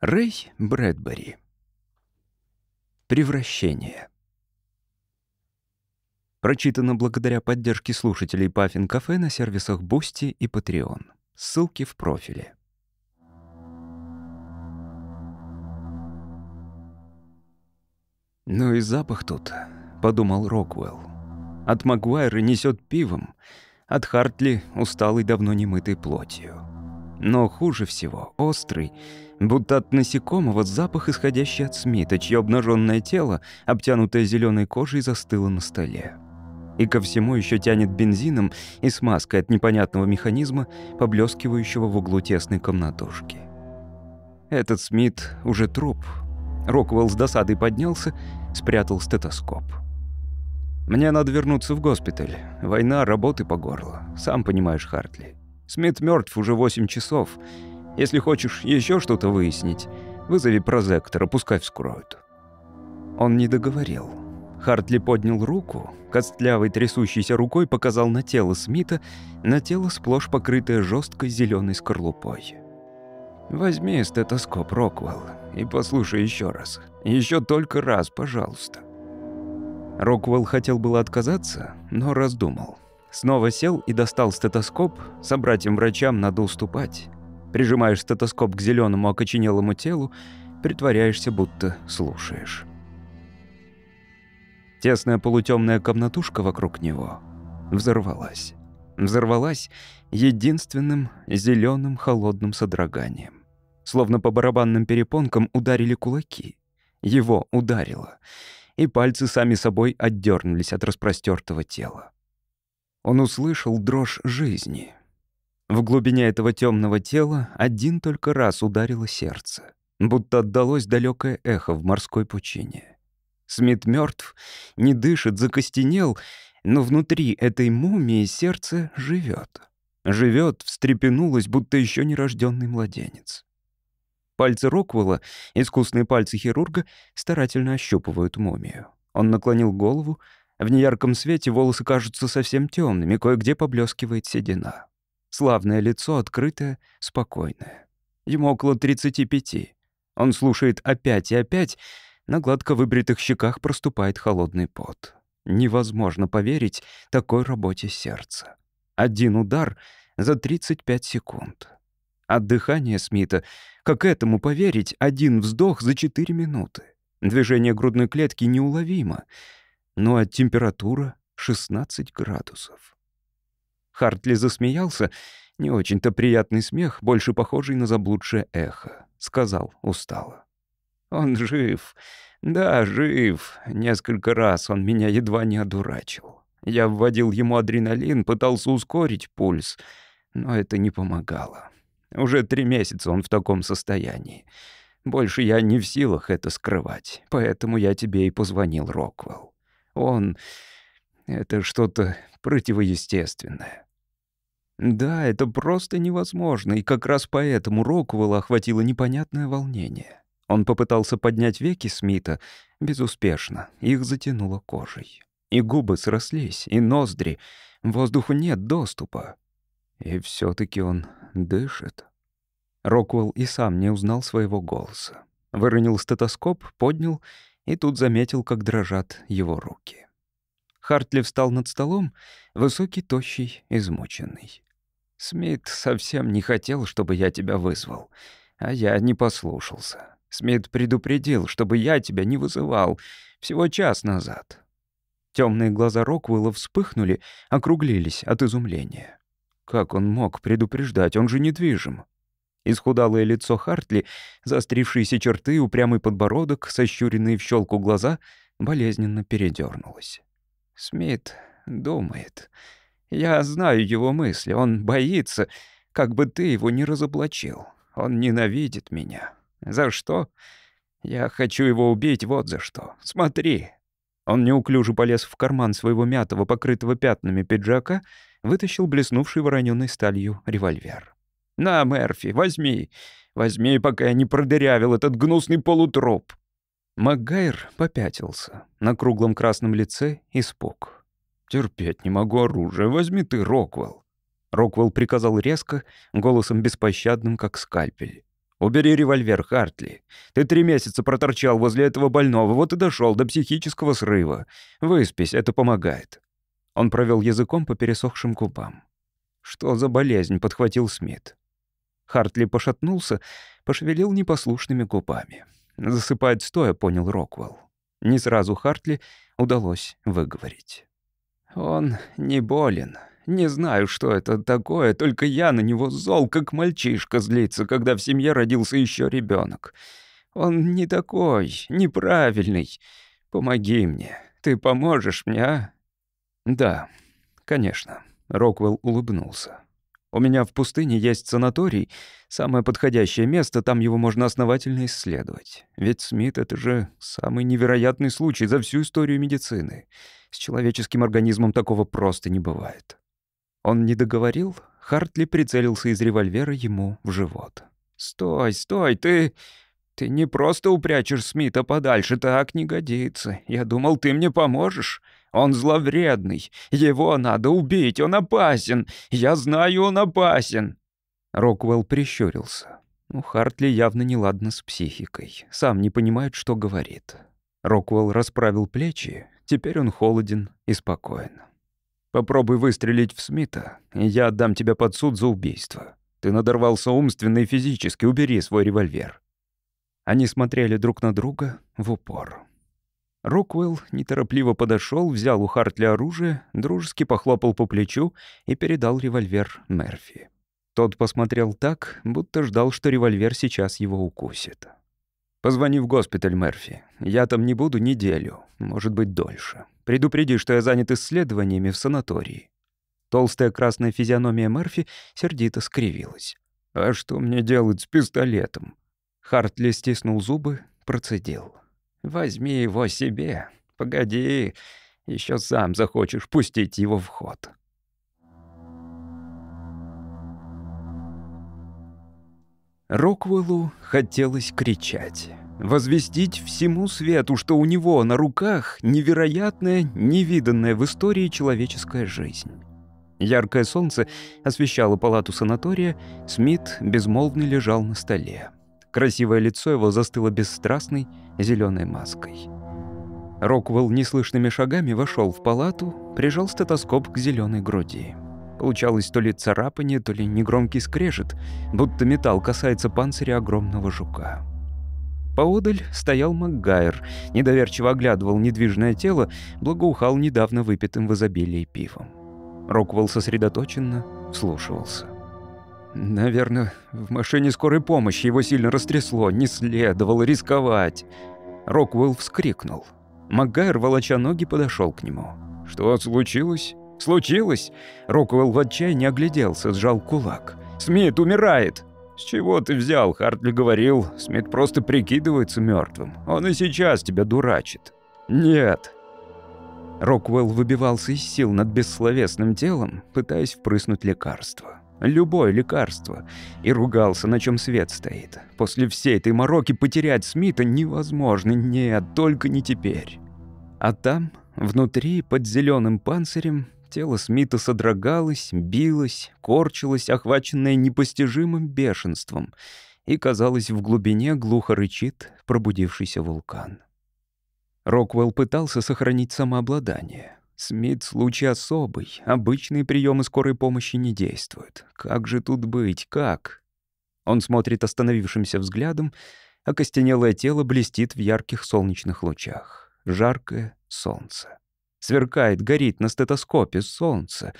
Рэй Брэдбери. Превращение. Прочитано благодаря поддержке слушателей Puffin Cafe на сервисах Boosty и Patreon. Ссылки в профиле. «Ну и запах тут», — подумал Роквелл. «От Магуайра несет пивом, от Хартли — усталой давно немытой плотью. Но хуже всего — острый, будто от насекомого запах, исходящий от Смита, чье обнаженное тело, обтянутое зеленой кожей, застыло на столе. И ко всему еще тянет бензином и смазкой от непонятного механизма, поблескивающего в углу тесной комнатушки. Этот Смит уже труп. Роквелл с досадой поднялся, спрятал стетоскоп. «Мне надо вернуться в госпиталь. Война, работы по горло. Сам понимаешь, Хартли. Смит мертв уже 8 часов. Если хочешь еще что-то выяснить, вызови прозектора, пускай вскроют». Он не договорил. Хартли поднял руку, костлявой трясущейся рукой показал на тело Смита, на тело сплошь покрытое жесткой зеленой скорлупой. «Возьми стетоскоп, Роквелл, и послушай еще раз. Еще только раз, пожалуйста». Роквелл хотел было отказаться, но раздумал. Снова сел и достал стетоскоп. Собратьям-врачам надо уступать. Прижимаешь стетоскоп к зеленому окоченелому телу, притворяешься, будто слушаешь. Тесная полутемная комнатушка вокруг него взорвалась. Взорвалась единственным зеленым холодным содроганием. Словно по барабанным перепонкам ударили кулаки. Его ударило. И пальцы сами собой отдернулись от распростертого тела. Он услышал дрожь жизни. В глубине этого темного тела один только раз ударило сердце, будто отдалось далекое эхо в морской пучине. Смит мертв, не дышит, закостенел, но внутри этой мумии сердце живет. Живет, встрепенулось, будто еще нерожденный младенец. Пальцы Роквелла, искусные пальцы хирурга, старательно ощупывают мумию. Он наклонил голову, в неярком свете волосы кажутся совсем темными, кое-где поблескивает седина. Славное лицо, открытое, спокойное. Ему около 35. Он слушает опять и опять, на гладко выбритых щеках проступает холодный пот. Невозможно поверить такой работе сердца. Один удар за 35 секунд. От дыхания Смита, как этому поверить, один вздох за 4 минуты. Движение грудной клетки неуловимо — ну а температура 16 градусов. Хартли засмеялся, не очень-то приятный смех, больше похожий на заблудшее эхо. Сказал устало. «Он жив. Да, жив. Несколько раз он меня едва не одурачил. Я вводил ему адреналин, пытался ускорить пульс, но это не помогало. Уже три месяца он в таком состоянии. Больше я не в силах это скрывать, поэтому я тебе и позвонил, Роквелл. Он... Это что-то противоестественное. Да, это просто невозможно, и как раз поэтому Роквелла охватило непонятное волнение. Он попытался поднять веки Смита, безуспешно, их затянуло кожей. И губы срослись, и ноздри, воздуху нет доступа. И все таки он дышит. Роквелл и сам не узнал своего голоса. Выронил стетоскоп, поднял и тут заметил, как дрожат его руки. Хартли встал над столом, высокий, тощий, измученный. «Смит совсем не хотел, чтобы я тебя вызвал, а я не послушался. Смит предупредил, чтобы я тебя не вызывал всего час назад». Темные глаза Роквелла вспыхнули, округлились от изумления. Как он мог предупреждать? Он же недвижим. Исхудалое лицо Хартли, заострившиеся черты, упрямый подбородок, сощуренные в щелку глаза, болезненно передернулось. Смит думает. Я знаю его мысли. Он боится, как бы ты его не разоблачил. Он ненавидит меня. За что? Я хочу его убить вот за что. Смотри. Он неуклюже полез в карман своего мятого, покрытого пятнами пиджака, вытащил блеснувший воронёной сталью револьвер. «На, Мерфи, возьми. Возьми, пока я не продырявил этот гнусный полутроп». Макгайр попятился. На круглом красном лице испуг. «Терпеть не могу оружие. Возьми ты, Роквелл». Роквелл приказал резко, голосом беспощадным, как скальпель. «Убери револьвер, Хартли. Ты три месяца проторчал возле этого больного, вот и дошел до психического срыва. Выспись, это помогает». Он провел языком по пересохшим губам. «Что за болезнь?» — подхватил Смит. Хартли пошатнулся, пошевелил непослушными губами. «Засыпает стоя», — понял Роквелл. Не сразу Хартли удалось выговорить. «Он не болен. Не знаю, что это такое, только я на него зол, как мальчишка злится, когда в семье родился еще ребенок. Он не такой, неправильный. Помоги мне. Ты поможешь мне, а?» «Да, конечно», — Роквелл улыбнулся. У меня в пустыне есть санаторий, самое подходящее место, там его можно основательно исследовать. Ведь Смит — это же самый невероятный случай за всю историю медицины. С человеческим организмом такого просто не бывает. Он не договорил, Хартли прицелился из револьвера ему в живот. «Стой, стой, ты... Ты не просто упрячешь Смита подальше, так не годится. Я думал, ты мне поможешь. Он зловредный. Его надо убить, он опасен. Я знаю, он опасен». Роквелл прищурился. Ну, Хартли явно неладно с психикой. Сам не понимает, что говорит. Роквелл расправил плечи. Теперь он холоден и спокоен. «Попробуй выстрелить в Смита, и я отдам тебя под суд за убийство. Ты надорвался умственно и физически, убери свой револьвер». Они смотрели друг на друга в упор. Роквелл неторопливо подошел, взял у Хартли оружие, дружески похлопал по плечу и передал револьвер Мерфи. Тот посмотрел так, будто ждал, что револьвер сейчас его укусит. «Позвони в госпиталь, Мерфи. Я там не буду неделю, может быть, дольше. Предупреди, что я занят исследованиями в санатории». Толстая красная физиономия Мерфи сердито скривилась. «А что мне делать с пистолетом?» Хартли стиснул зубы, процедил. Возьми его себе. Погоди, еще сам захочешь пустить его в ход. Роквеллу хотелось кричать. Возвестить всему свету, что у него на руках невероятная, невиданная в истории человеческая жизнь. Яркое солнце освещало палату санатория, Смит безмолвно лежал на столе. Красивое лицо его застыло бесстрастной зеленой маской. Роквелл неслышными шагами вошел в палату, прижал стетоскоп к зеленой груди. Получалось то ли царапание, то ли негромкий скрежет, будто металл касается панциря огромного жука. Поодаль стоял Макгайр, недоверчиво оглядывал недвижное тело, благоухал недавно выпитым в изобилии пивом. Роквелл сосредоточенно вслушивался. Наверное, в машине скорой помощи его сильно растрясло, не следовало рисковать. Роквелл вскрикнул. Макгайр, волоча ноги, подошел к нему. «Что случилось?» «Случилось?» Роквелл в отчаянии огляделся, сжал кулак. «Смит умирает!» «С чего ты взял?» Хартли говорил. «Смит просто прикидывается мертвым. Он и сейчас тебя дурачит». «Нет». Роквелл выбивался из сил над бессловесным телом, пытаясь впрыснуть лекарство. Любое лекарство. И ругался, на чем свет стоит. После всей этой мороки потерять Смита невозможно. Нет, только не теперь. А там, внутри, под зеленым панцирем, тело Смита содрогалось, билось, корчилось, охваченное непостижимым бешенством. И, казалось, в глубине глухо рычит пробудившийся вулкан. Роквелл пытался сохранить самообладание. Смит случай особый. Обычные приемы скорой помощи не действуют. Как же тут быть? Как? Он смотрит остановившимся взглядом, а костенелое тело блестит в ярких солнечных лучах. Жаркое солнце. Сверкает, горит на стетоскопе солнце.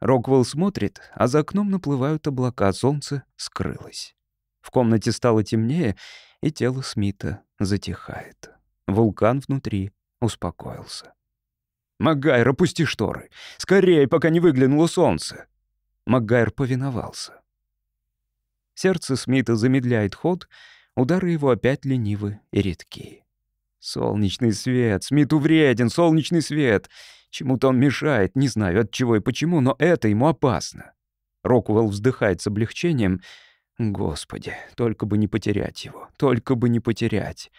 Роквелл смотрит, а за окном наплывают облака, солнце скрылось. В комнате стало темнее, и тело Смита затихает. Вулкан внутри успокоился. «Макгайр, опусти шторы! Скорее, пока не выглянуло солнце!» Макгайр повиновался. Сердце Смита замедляет ход, удары его опять ленивы и редки. Солнечный свет, Смиту вреден, солнечный свет. Чему-то он мешает, не знаю от чего и почему, но это ему опасно. Роквелл вздыхает с облегчением. Господи, только бы не потерять его, только бы не потерять.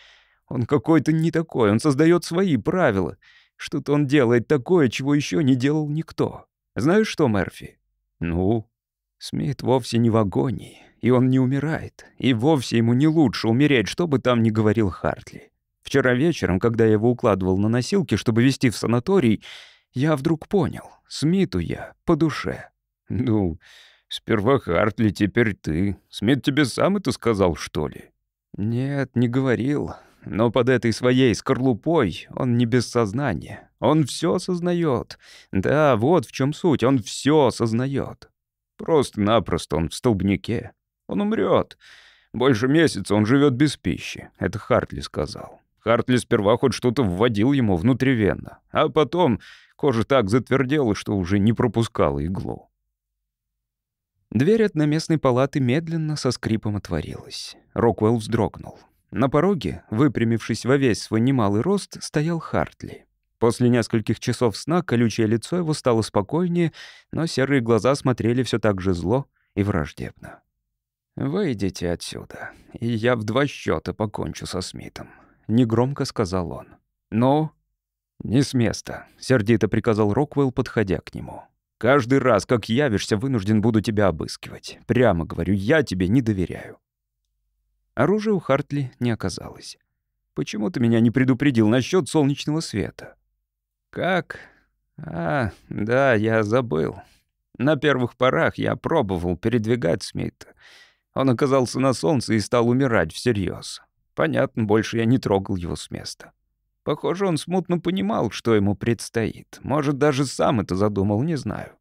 Он какой-то не такой, он создает свои правила — что-то он делает такое, чего еще не делал никто. Знаешь что, Мерфи? Ну? Смит вовсе не в агонии, и он не умирает, и вовсе ему не лучше умереть, что бы там ни говорил Хартли. Вчера вечером, когда я его укладывал на носилки, чтобы везти в санаторий, я вдруг понял, Смиту я по душе. Ну, сперва Хартли, теперь ты. Смит тебе сам это сказал, что ли? Нет, не говорил. Но под этой своей скорлупой он не без сознания. Он все осознает. Да, вот в чем суть, он все осознает. Просто-напросто он в столбнике. Он умрет. Больше месяца он живет без пищи. Это Хартли сказал. Хартли сперва хоть что-то вводил ему внутривенно, а потом кожа так затвердела, что уже не пропускала иглу. Дверь одноместной палаты медленно со скрипом отворилась. Роквелл вздрогнул. На пороге, выпрямившись во весь свой немалый рост, стоял Хартли. После нескольких часов сна колючее лицо его стало спокойнее, но серые глаза смотрели все так же зло и враждебно. «Выйдите отсюда, и я в два счета покончу со Смитом», — негромко сказал он. «Ну?» «Не с места», — сердито приказал Роквелл, подходя к нему. «Каждый раз, как явишься, вынужден буду тебя обыскивать. Прямо говорю, я тебе не доверяю». Оружия у Хартли не оказалось. «Почему ты меня не предупредил насчет солнечного света?» «Как? А, да, я забыл. На первых порах я пробовал передвигать Смита. Он оказался на солнце и стал умирать всерьез. Понятно, больше я не трогал его с места. Похоже, он смутно понимал, что ему предстоит. Может, даже сам это задумал, не знаю.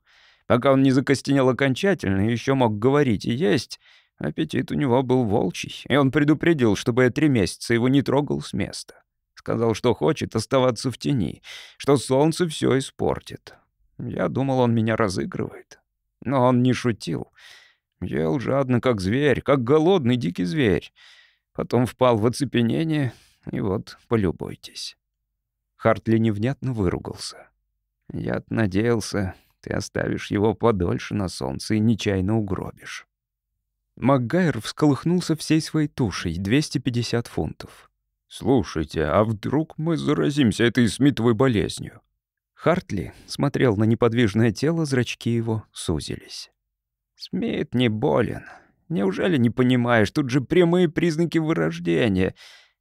Пока он не закостенел окончательно и еще мог говорить и есть, Аппетит у него был волчий, и он предупредил, чтобы я три месяца его не трогал с места. Сказал, что хочет оставаться в тени, что солнце все испортит. Я думал, он меня разыгрывает. Но он не шутил. Ел жадно, как зверь, как голодный дикий зверь. Потом впал в оцепенение, и вот, полюбуйтесь. Хартли невнятно выругался. Я надеялся, ты оставишь его подольше на солнце и нечаянно угробишь. Макгайр всколыхнулся всей своей тушей, 250 фунтов. «Слушайте, а вдруг мы заразимся этой смитовой болезнью?» Хартли смотрел на неподвижное тело, зрачки его сузились. «Смит не болен. Неужели не понимаешь, тут же прямые признаки вырождения.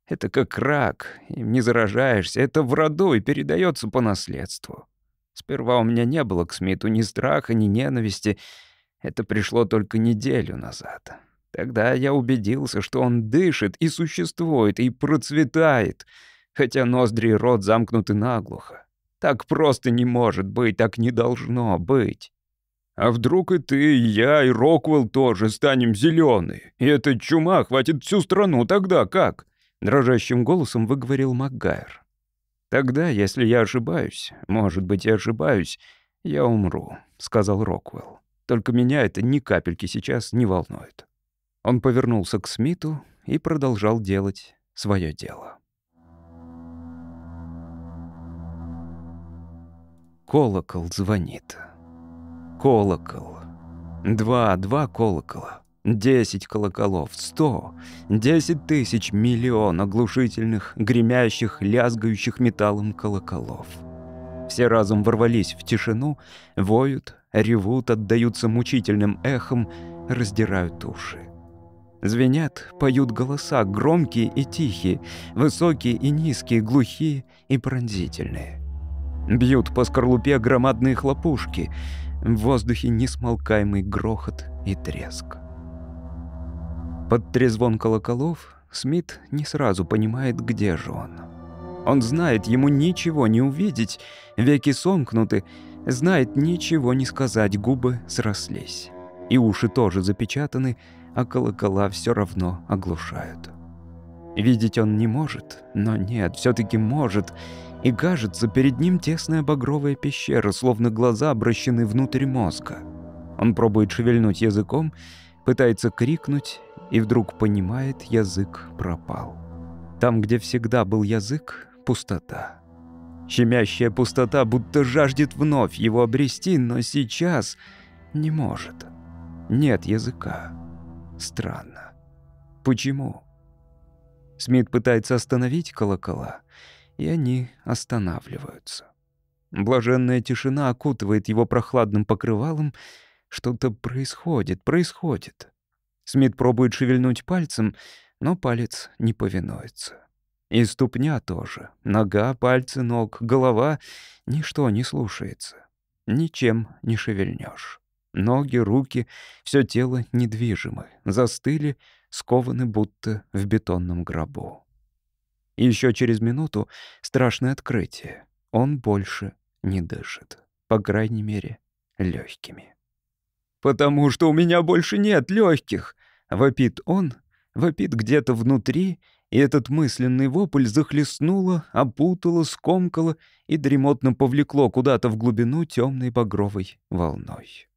Это как рак, им не заражаешься, это в роду и передается по наследству. Сперва у меня не было к Смиту ни страха, ни ненависти, это пришло только неделю назад. Тогда я убедился, что он дышит и существует, и процветает, хотя ноздри и рот замкнуты наглухо. Так просто не может быть, так не должно быть. А вдруг и ты, и я, и Роквелл тоже станем зеленые, и эта чума хватит всю страну, тогда как?» Дрожащим голосом выговорил Макгайр. «Тогда, если я ошибаюсь, может быть, я ошибаюсь, я умру», — сказал Роквелл. Только меня это ни капельки сейчас не волнует. Он повернулся к Смиту и продолжал делать свое дело. Колокол звонит. Колокол. Два, два колокола. Десять колоколов, сто, десять тысяч, миллион оглушительных, гремящих, лязгающих металлом колоколов. Все разом ворвались в тишину, воют, ревут, отдаются мучительным эхом, раздирают уши. Звенят, поют голоса, громкие и тихие, высокие и низкие, глухие и пронзительные. Бьют по скорлупе громадные хлопушки, в воздухе несмолкаемый грохот и треск. Под трезвон колоколов Смит не сразу понимает, где же он. Он знает, ему ничего не увидеть, веки сомкнуты, Знает ничего не сказать, губы срослись. И уши тоже запечатаны, а колокола все равно оглушают. Видеть он не может, но нет, все таки может. И кажется, перед ним тесная багровая пещера, словно глаза обращены внутрь мозга. Он пробует шевельнуть языком, пытается крикнуть, и вдруг понимает, язык пропал. Там, где всегда был язык, пустота. Щемящая пустота будто жаждет вновь его обрести, но сейчас не может. Нет языка. Странно. Почему? Смит пытается остановить колокола, и они останавливаются. Блаженная тишина окутывает его прохладным покрывалом, Что-то происходит, происходит. Смит пробует шевельнуть пальцем, но палец не повинуется. И ступня тоже. Нога, пальцы ног, голова — ничто не слушается. Ничем не шевельнешь. Ноги, руки, все тело недвижимы, застыли, скованы будто в бетонном гробу. Еще через минуту страшное открытие. Он больше не дышит. По крайней мере, легкими. «Потому что у меня больше нет легких!» — вопит он, вопит где-то внутри, и этот мысленный вопль захлестнуло, опутало, скомкало и дремотно повлекло куда-то в глубину темной багровой волной.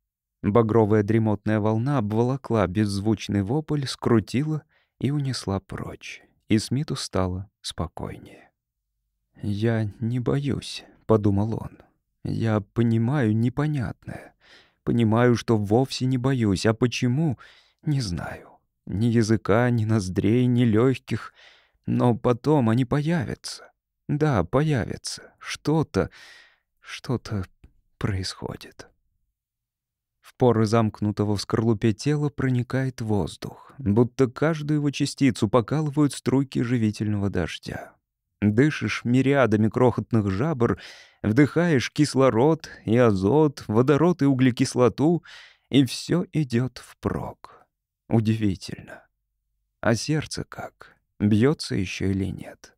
Багровая дремотная волна обволокла беззвучный вопль, скрутила и унесла прочь. И Смиту стало спокойнее. «Я не боюсь», — подумал он. «Я понимаю непонятное. Понимаю, что вовсе не боюсь. А почему — не знаю. Ни языка, ни ноздрей, ни легких. Но потом они появятся. Да, появятся. Что-то, что-то происходит». В поры замкнутого в скорлупе тела проникает воздух, будто каждую его частицу покалывают струйки живительного дождя. Дышишь мириадами крохотных жабр, вдыхаешь кислород и азот, водород и углекислоту, и все идет впрок. Удивительно. А сердце как? Бьется еще или нет?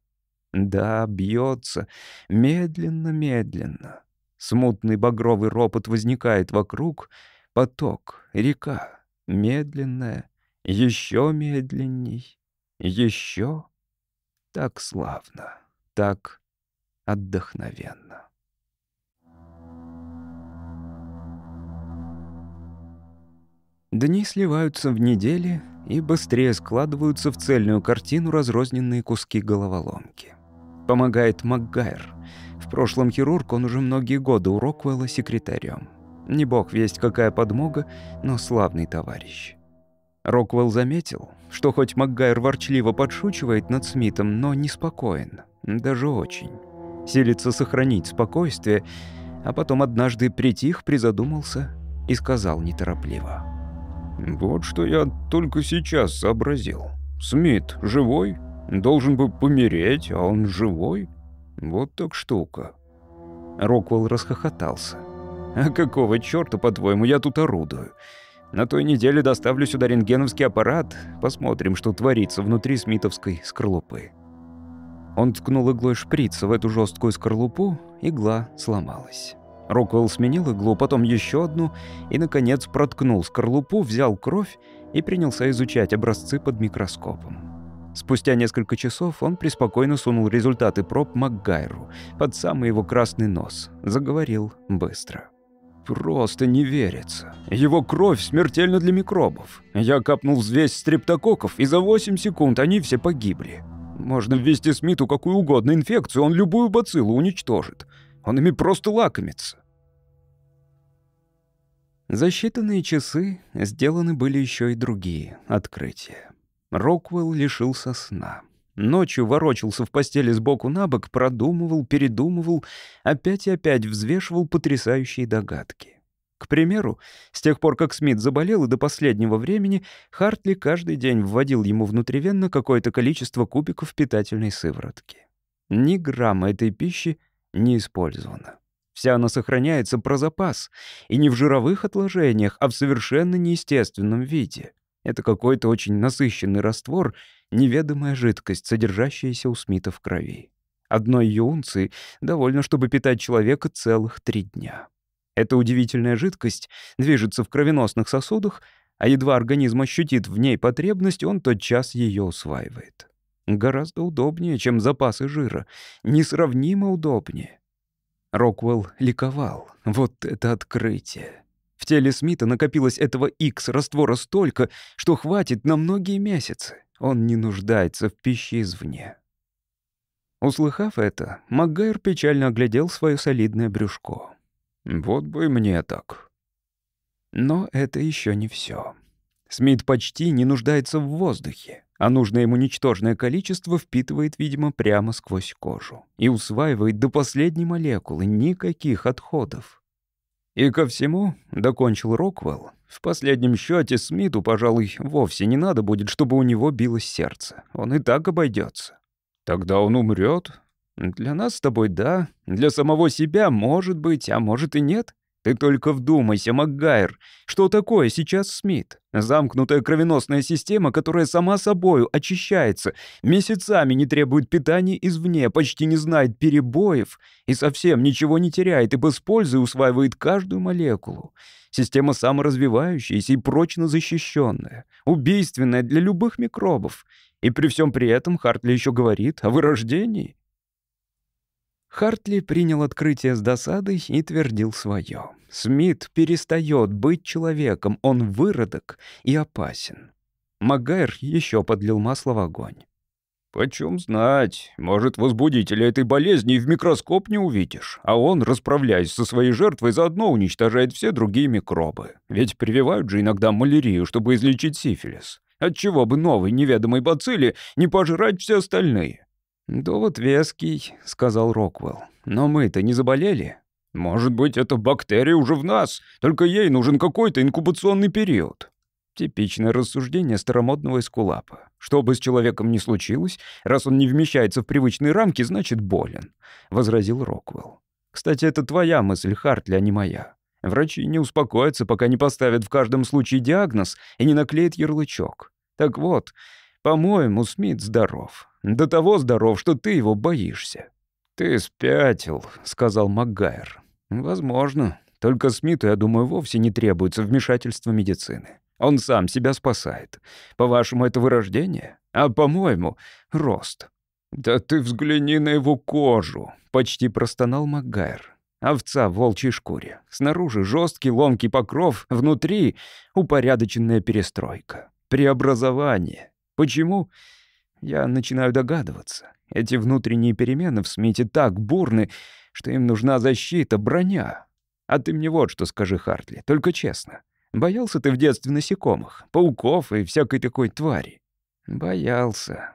Да, бьется. Медленно-медленно. Смутный багровый ропот возникает вокруг — Поток, река, медленная, еще медленней, еще так славно, так отдохновенно. Дни сливаются в недели и быстрее складываются в цельную картину разрозненные куски головоломки. Помогает МакГайр. В прошлом хирург, он уже многие годы у Роквелла секретарем. Не бог весть какая подмога, но славный товарищ. Роквелл заметил, что хоть МакГайр ворчливо подшучивает над Смитом, но неспокоен, даже очень. Силится сохранить спокойствие, а потом однажды притих, призадумался и сказал неторопливо. «Вот что я только сейчас сообразил. Смит живой? Должен бы помереть, а он живой? Вот так штука». Роквелл расхохотался. А какого чёрта, по-твоему, я тут орудую? На той неделе доставлю сюда рентгеновский аппарат. Посмотрим, что творится внутри смитовской скорлупы». Он ткнул иглой шприца в эту жесткую скорлупу, игла сломалась. Роквелл сменил иглу, потом еще одну и, наконец, проткнул скорлупу, взял кровь и принялся изучать образцы под микроскопом. Спустя несколько часов он преспокойно сунул результаты проб Макгайру под самый его красный нос. Заговорил быстро. Просто не верится. Его кровь смертельна для микробов. Я капнул взвесь стрептококков, и за 8 секунд они все погибли. Можно ввести Смиту какую угодно инфекцию, он любую бациллу уничтожит. Он ими просто лакомится. За считанные часы сделаны были еще и другие открытия. Роквелл лишился сна. Ночью ворочался в постели сбоку на бок, продумывал, передумывал, опять и опять взвешивал потрясающие догадки. К примеру, с тех пор, как Смит заболел и до последнего времени, Хартли каждый день вводил ему внутривенно какое-то количество кубиков питательной сыворотки. Ни грамма этой пищи не использовано. Вся она сохраняется про запас, и не в жировых отложениях, а в совершенно неестественном виде. Это какой-то очень насыщенный раствор, неведомая жидкость, содержащаяся у Смита в крови. Одной ее унции довольно, чтобы питать человека целых три дня. Эта удивительная жидкость движется в кровеносных сосудах, а едва организм ощутит в ней потребность, он тотчас ее усваивает. Гораздо удобнее, чем запасы жира. Несравнимо удобнее. Роквелл ликовал. Вот это открытие. В теле Смита накопилось этого X раствора столько, что хватит на многие месяцы. Он не нуждается в пище извне. Услыхав это, Макгайр печально оглядел свое солидное брюшко. «Вот бы мне так». Но это еще не все. Смит почти не нуждается в воздухе, а нужное ему ничтожное количество впитывает, видимо, прямо сквозь кожу и усваивает до последней молекулы, никаких отходов. И ко всему, — докончил Роквелл, — в последнем счете Смиту, пожалуй, вовсе не надо будет, чтобы у него билось сердце. Он и так обойдется. Тогда он умрет. Для нас с тобой — да. Для самого себя — может быть, а может и нет. Ты только вдумайся, Макгайр, что такое сейчас Смит? Замкнутая кровеносная система, которая сама собою очищается, месяцами не требует питания извне, почти не знает перебоев и совсем ничего не теряет, ибо с пользой усваивает каждую молекулу. Система саморазвивающаяся и прочно защищенная, убийственная для любых микробов. И при всем при этом Хартли еще говорит о вырождении. Хартли принял открытие с досадой и твердил свое. Смит перестает быть человеком, он выродок и опасен. Магайр еще подлил масло в огонь. «Почем знать? Может, возбудителя этой болезни и в микроскоп не увидишь, а он, расправляясь со своей жертвой, заодно уничтожает все другие микробы. Ведь прививают же иногда малярию, чтобы излечить сифилис. Отчего бы новой неведомой бацилли не пожрать все остальные?» «Довод веский», — сказал Роквелл. «Но мы-то не заболели?» «Может быть, эта бактерия уже в нас, только ей нужен какой-то инкубационный период». Типичное рассуждение старомодного эскулапа. Что бы с человеком ни случилось, раз он не вмещается в привычные рамки, значит болен», — возразил Роквелл. «Кстати, это твоя мысль, Хартли, а не моя. Врачи не успокоятся, пока не поставят в каждом случае диагноз и не наклеят ярлычок. Так вот, по-моему, Смит здоров. До того здоров, что ты его боишься». «Ты спятил», — сказал МакГайр. «Возможно. Только Смиту, я думаю, вовсе не требуется вмешательство медицины. Он сам себя спасает. По-вашему, это вырождение? А по-моему, рост». «Да ты взгляни на его кожу», — почти простонал МакГайр. Овца в волчьей шкуре. Снаружи жесткий ломкий покров, внутри упорядоченная перестройка. Преобразование. Почему? Я начинаю догадываться. Эти внутренние перемены в Смите так бурны, что им нужна защита, броня. А ты мне вот что скажи, Хартли, только честно. Боялся ты в детстве насекомых, пауков и всякой такой твари? Боялся.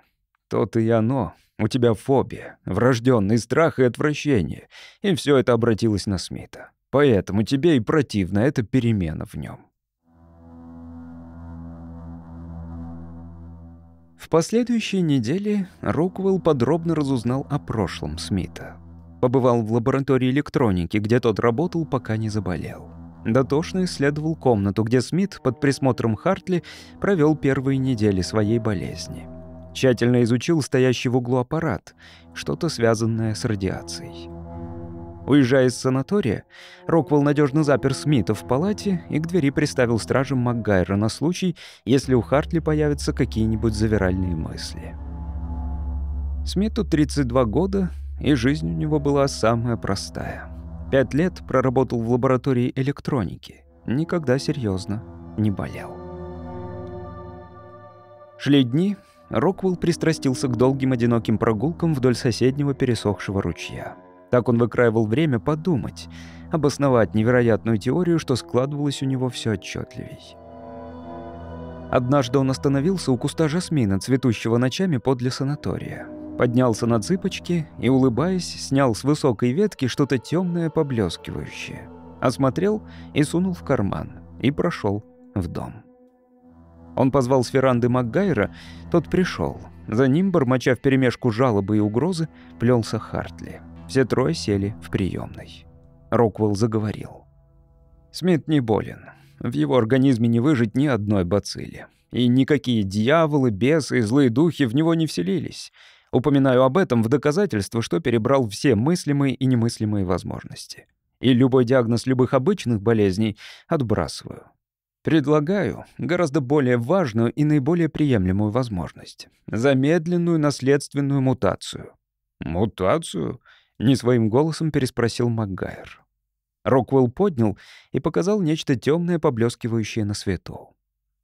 То-то и оно. У тебя фобия, врожденный страх и отвращение. И все это обратилось на Смита. Поэтому тебе и противна эта перемена в нем. В последующие недели Роквелл подробно разузнал о прошлом Смита. Побывал в лаборатории электроники, где тот работал, пока не заболел. Дотошно исследовал комнату, где Смит под присмотром Хартли провел первые недели своей болезни. Тщательно изучил стоящий в углу аппарат, что-то связанное с радиацией. Уезжая из санатория, Роквелл надежно запер Смита в палате и к двери приставил стражем Макгайра на случай, если у Хартли появятся какие-нибудь завиральные мысли. Смиту 32 года, и жизнь у него была самая простая. Пять лет проработал в лаборатории электроники. Никогда серьезно не болел. Шли дни, Роквелл пристрастился к долгим одиноким прогулкам вдоль соседнего пересохшего ручья. Так он выкраивал время подумать, обосновать невероятную теорию, что складывалось у него все отчетливей. Однажды он остановился у куста жасмина, цветущего ночами подле санатория. Поднялся на цыпочки и, улыбаясь, снял с высокой ветки что-то темное поблескивающее. Осмотрел и сунул в карман. И прошел в дом. Он позвал с веранды Макгайра, тот пришел. За ним, бормоча вперемешку жалобы и угрозы, плелся Хартли. Все трое сели в приемной. Роквелл заговорил. Смит не болен. В его организме не выжить ни одной бацилли. И никакие дьяволы, бесы и злые духи в него не вселились. Упоминаю об этом в доказательство, что перебрал все мыслимые и немыслимые возможности. И любой диагноз любых обычных болезней отбрасываю. Предлагаю гораздо более важную и наиболее приемлемую возможность. Замедленную наследственную мутацию. «Мутацию?» Не своим голосом переспросил Макгайр. Роквелл поднял и показал нечто темное, поблескивающее на свету.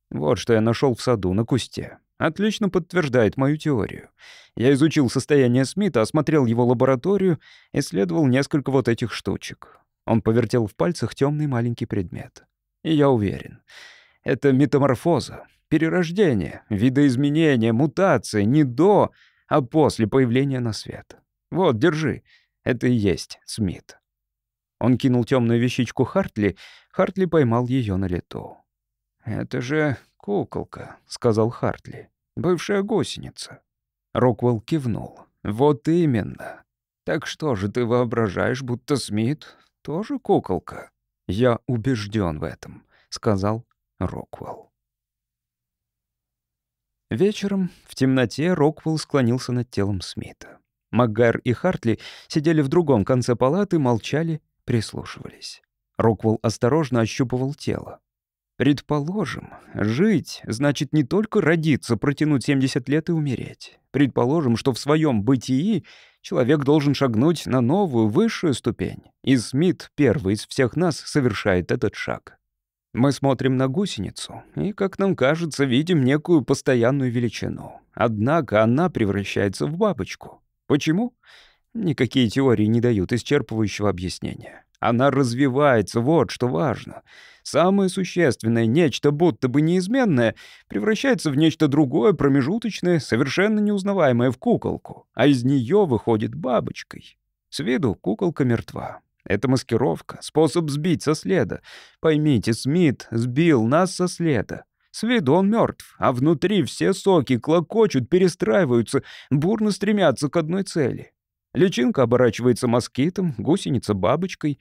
Вот что я нашел в саду на кусте. Отлично подтверждает мою теорию. Я изучил состояние Смита, осмотрел его лабораторию, исследовал несколько вот этих штучек. Он повертел в пальцах темный маленький предмет. И я уверен, это метаморфоза, перерождение, видоизменение, мутация не до, а после появления на свет. Вот, держи. Это и есть Смит. Он кинул темную вещичку Хартли, Хартли поймал ее на лету. «Это же куколка», — сказал Хартли. «Бывшая гусеница». Роквелл кивнул. «Вот именно. Так что же ты воображаешь, будто Смит тоже куколка?» «Я убежден в этом», — сказал Роквелл. Вечером в темноте Роквелл склонился над телом Смита. Макгайр и Хартли сидели в другом конце палаты, молчали, прислушивались. Роквелл осторожно ощупывал тело. Предположим, жить значит не только родиться, протянуть 70 лет и умереть. Предположим, что в своем бытии человек должен шагнуть на новую, высшую ступень. И Смит, первый из всех нас, совершает этот шаг. Мы смотрим на гусеницу и, как нам кажется, видим некую постоянную величину. Однако она превращается в бабочку. Почему? Никакие теории не дают исчерпывающего объяснения. Она развивается, вот что важно. Самое существенное, нечто будто бы неизменное, превращается в нечто другое, промежуточное, совершенно неузнаваемое в куколку, а из нее выходит бабочкой. С виду куколка мертва. Это маскировка, способ сбить со следа. Поймите, Смит сбил нас со следа. С виду он мертв, а внутри все соки клокочут, перестраиваются, бурно стремятся к одной цели. Личинка оборачивается москитом, гусеница — бабочкой.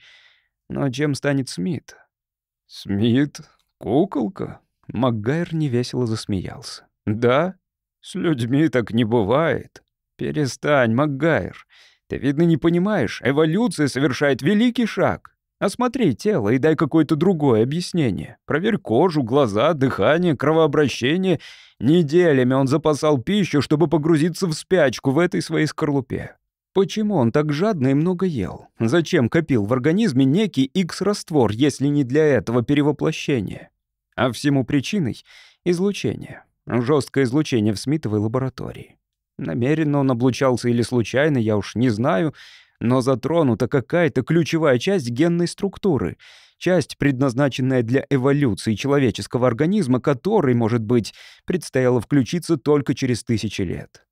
Но чем станет Смит? «Смит? Куколка?» Макгайр невесело засмеялся. «Да? С людьми так не бывает. Перестань, Макгайр. Ты, видно, не понимаешь, эволюция совершает великий шаг. Осмотри тело и дай какое-то другое объяснение. Проверь кожу, глаза, дыхание, кровообращение. Неделями он запасал пищу, чтобы погрузиться в спячку в этой своей скорлупе. Почему он так жадно и много ел? Зачем копил в организме некий X-раствор, если не для этого перевоплощения? А всему причиной — излучение. Жесткое излучение в Смитовой лаборатории. Намеренно он облучался или случайно, я уж не знаю, но затронута какая-то ключевая часть генной структуры, часть, предназначенная для эволюции человеческого организма, которой, может быть, предстояло включиться только через тысячи лет.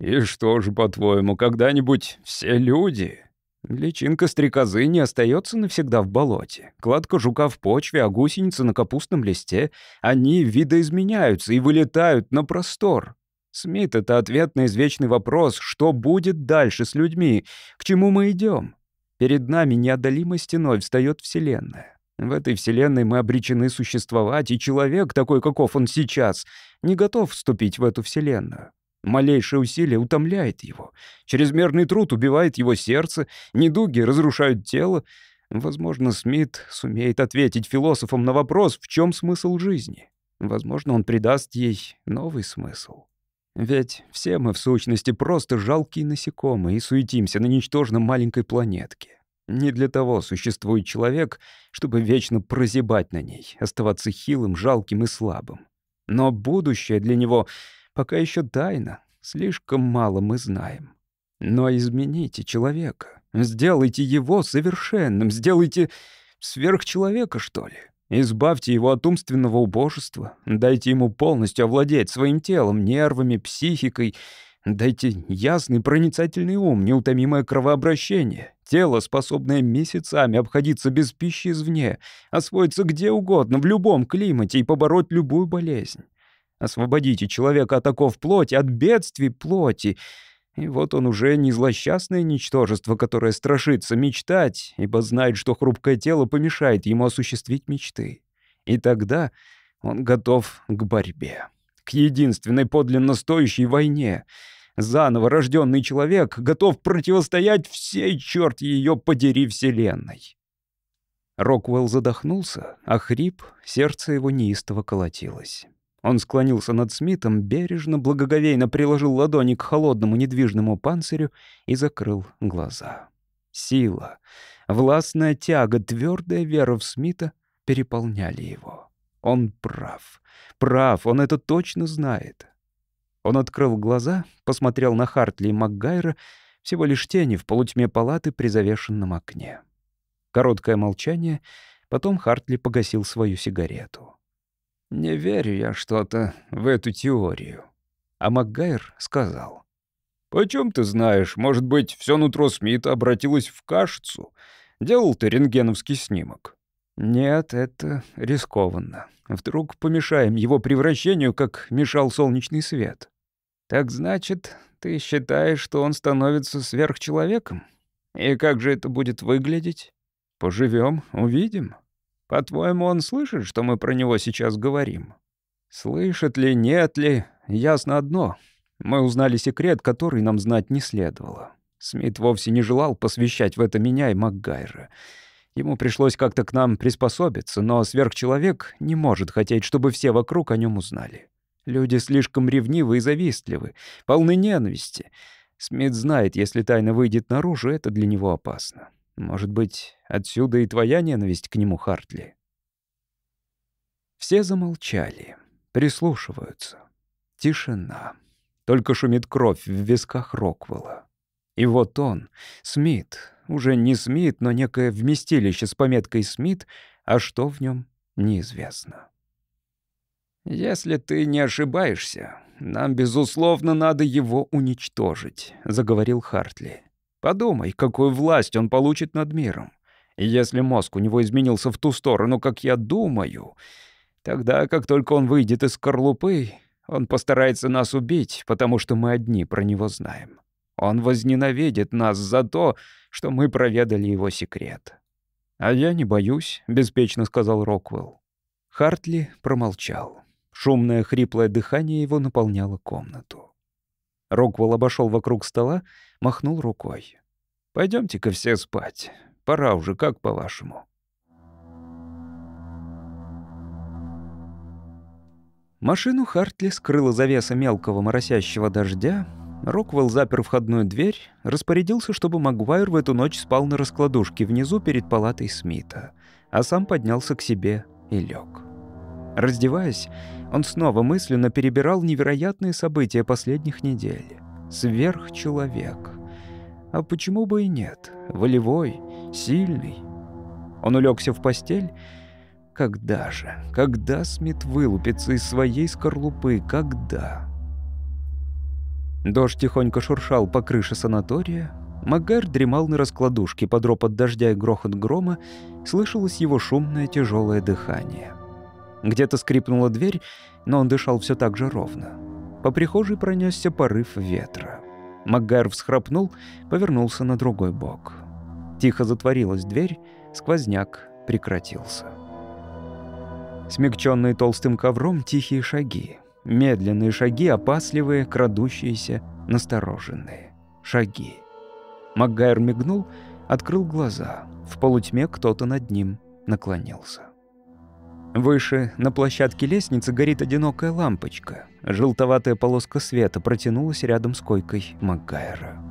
«И что же, по-твоему, когда-нибудь все люди?» Личинка стрекозы не остается навсегда в болоте. Кладка жука в почве, а гусеница на капустном листе. Они видоизменяются и вылетают на простор. Смит — это ответ на извечный вопрос, что будет дальше с людьми, к чему мы идем. Перед нами неодолимой стеной встает Вселенная. В этой Вселенной мы обречены существовать, и человек, такой каков он сейчас, не готов вступить в эту Вселенную. Малейшее усилие утомляет его. Чрезмерный труд убивает его сердце, недуги разрушают тело. Возможно, Смит сумеет ответить философам на вопрос, в чем смысл жизни. Возможно, он придаст ей новый смысл. Ведь все мы в сущности просто жалкие насекомые и суетимся на ничтожно маленькой планетке. Не для того существует человек, чтобы вечно прозябать на ней, оставаться хилым, жалким и слабым. Но будущее для него пока еще тайна, слишком мало мы знаем. Но измените человека, сделайте его совершенным, сделайте сверхчеловека, что ли. Избавьте его от умственного убожества, дайте ему полностью овладеть своим телом, нервами, психикой, дайте ясный проницательный ум, неутомимое кровообращение, тело, способное месяцами обходиться без пищи извне, освоиться где угодно, в любом климате и побороть любую болезнь. Освободите человека от оков плоти, от бедствий плоти — и вот он уже не злосчастное ничтожество, которое страшится мечтать, ибо знает, что хрупкое тело помешает ему осуществить мечты. И тогда он готов к борьбе, к единственной подлинно стоящей войне. Заново рожденный человек готов противостоять всей, черт ее подери, вселенной. Роквелл задохнулся, а хрип, сердце его неистово колотилось. Он склонился над Смитом, бережно, благоговейно приложил ладони к холодному недвижному панцирю и закрыл глаза. Сила, властная тяга, твердая вера в Смита переполняли его. Он прав. Прав, он это точно знает. Он открыл глаза, посмотрел на Хартли и Макгайра, всего лишь тени в полутьме палаты при завешенном окне. Короткое молчание, потом Хартли погасил свою сигарету. Не верю я что-то в эту теорию. А Макгайр сказал. «Почем ты знаешь? Может быть, все нутро Смита обратилось в кашицу? Делал ты рентгеновский снимок?» «Нет, это рискованно. Вдруг помешаем его превращению, как мешал солнечный свет. Так значит, ты считаешь, что он становится сверхчеловеком? И как же это будет выглядеть? Поживем, увидим. По-твоему, он слышит, что мы про него сейчас говорим? Слышит ли, нет ли, ясно одно. Мы узнали секрет, который нам знать не следовало. Смит вовсе не желал посвящать в это меня и Макгайра. Ему пришлось как-то к нам приспособиться, но сверхчеловек не может хотеть, чтобы все вокруг о нем узнали. Люди слишком ревнивы и завистливы, полны ненависти. Смит знает, если тайна выйдет наружу, это для него опасно. Может быть, отсюда и твоя ненависть к нему, Хартли? Все замолчали, прислушиваются. Тишина. Только шумит кровь в висках Роквелла. И вот он, Смит, уже не Смит, но некое вместилище с пометкой «Смит», а что в нем неизвестно. «Если ты не ошибаешься, нам, безусловно, надо его уничтожить», — заговорил Хартли. «Подумай, какую власть он получит над миром. И если мозг у него изменился в ту сторону, как я думаю, тогда, как только он выйдет из скорлупы, он постарается нас убить, потому что мы одни про него знаем. Он возненавидит нас за то, что мы проведали его секрет. «А я не боюсь», — беспечно сказал Роквелл. Хартли промолчал. Шумное хриплое дыхание его наполняло комнату. Роквелл обошел вокруг стола, махнул рукой. Пойдемте-ка все спать. Пора уже, как по-вашему?» Машину Хартли скрыла завеса мелкого моросящего дождя, Роквелл запер входную дверь, распорядился, чтобы Магуайр в эту ночь спал на раскладушке внизу перед палатой Смита, а сам поднялся к себе и лег. Раздеваясь, он снова мысленно перебирал невероятные события последних недель. Сверхчеловек. А почему бы и нет? Волевой, сильный. Он улегся в постель. Когда же? Когда Смит вылупится из своей скорлупы? Когда? Дождь тихонько шуршал по крыше санатория. Магар дремал на раскладушке под ропот дождя и грохот грома, слышалось его шумное тяжелое дыхание. Где-то скрипнула дверь, но он дышал все так же ровно. По прихожей пронесся порыв ветра. Магар всхрапнул, повернулся на другой бок. Тихо затворилась дверь, сквозняк прекратился. Смягченные толстым ковром тихие шаги. Медленные шаги, опасливые, крадущиеся, настороженные. Шаги. Макгайр мигнул, открыл глаза. В полутьме кто-то над ним наклонился. Выше, на площадке лестницы, горит одинокая лампочка. Желтоватая полоска света протянулась рядом с койкой Макгайра.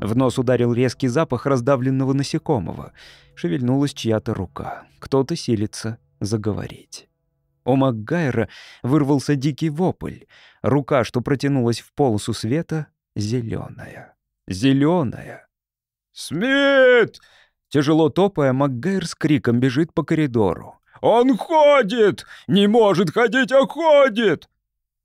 В нос ударил резкий запах раздавленного насекомого. Шевельнулась чья-то рука. Кто-то силится заговорить. У Макгайра вырвался дикий вопль. Рука, что протянулась в полосу света, зеленая. Зеленая. «Смит!» Тяжело топая, Макгайр с криком бежит по коридору. «Он ходит! Не может ходить, а ходит!»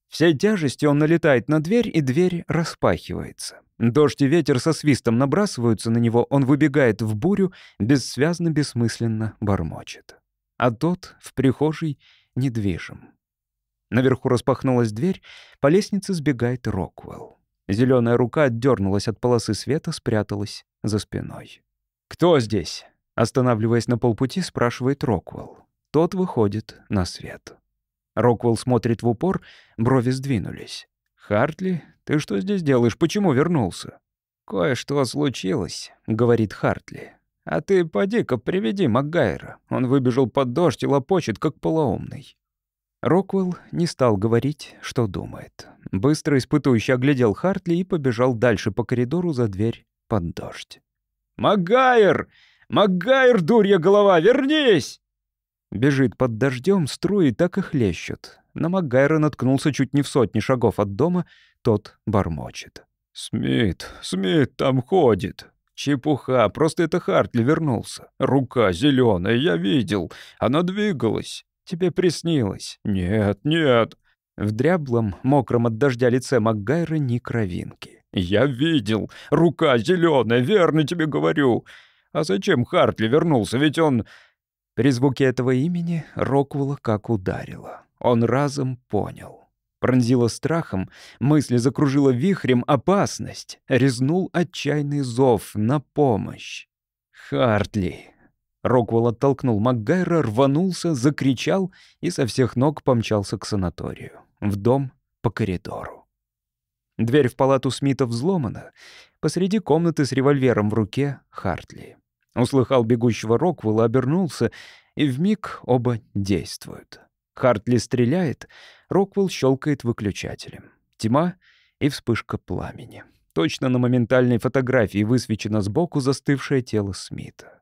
Всей тяжестью он налетает на дверь, и дверь распахивается. Дождь и ветер со свистом набрасываются на него, он выбегает в бурю, бессвязно, бессмысленно бормочет. А тот в прихожей недвижим. Наверху распахнулась дверь, по лестнице сбегает Роквелл. Зеленая рука отдернулась от полосы света, спряталась за спиной. «Кто здесь?» Останавливаясь на полпути, спрашивает Роквелл. Тот выходит на свет. Роквелл смотрит в упор, брови сдвинулись. «Хартли, ты что здесь делаешь? Почему вернулся?» «Кое-что случилось», — говорит Хартли. А ты поди-ка приведи Макгайра. Он выбежал под дождь и лопочет, как полоумный». Роквелл не стал говорить, что думает. Быстро испытующе оглядел Хартли и побежал дальше по коридору за дверь под дождь. «Макгайр! Макгайр, дурья голова, вернись!» Бежит под дождем, струи так и хлещут. На Макгайра наткнулся чуть не в сотни шагов от дома, тот бормочет. «Смит, Смит там ходит. Чепуха, просто это Хартли вернулся. Рука зеленая, я видел. Она двигалась. Тебе приснилось? Нет, нет. В дряблом, мокром от дождя лице Макгайра ни кровинки. «Я видел! Рука зеленая, верно тебе говорю!» А зачем Хартли вернулся? Ведь он...» При звуке этого имени Роквелла как ударило. Он разом понял. Пронзила страхом, мысли закружила вихрем опасность. Резнул отчаянный зов на помощь. «Хартли!» Роквелл оттолкнул Макгайра, рванулся, закричал и со всех ног помчался к санаторию. В дом по коридору. Дверь в палату Смита взломана. Посреди комнаты с револьвером в руке Хартли. Услыхал бегущего Роквелла, обернулся, и вмиг оба действуют. Хартли стреляет, Роквелл щелкает выключателем. Тьма и вспышка пламени. Точно на моментальной фотографии высвечено сбоку застывшее тело Смита.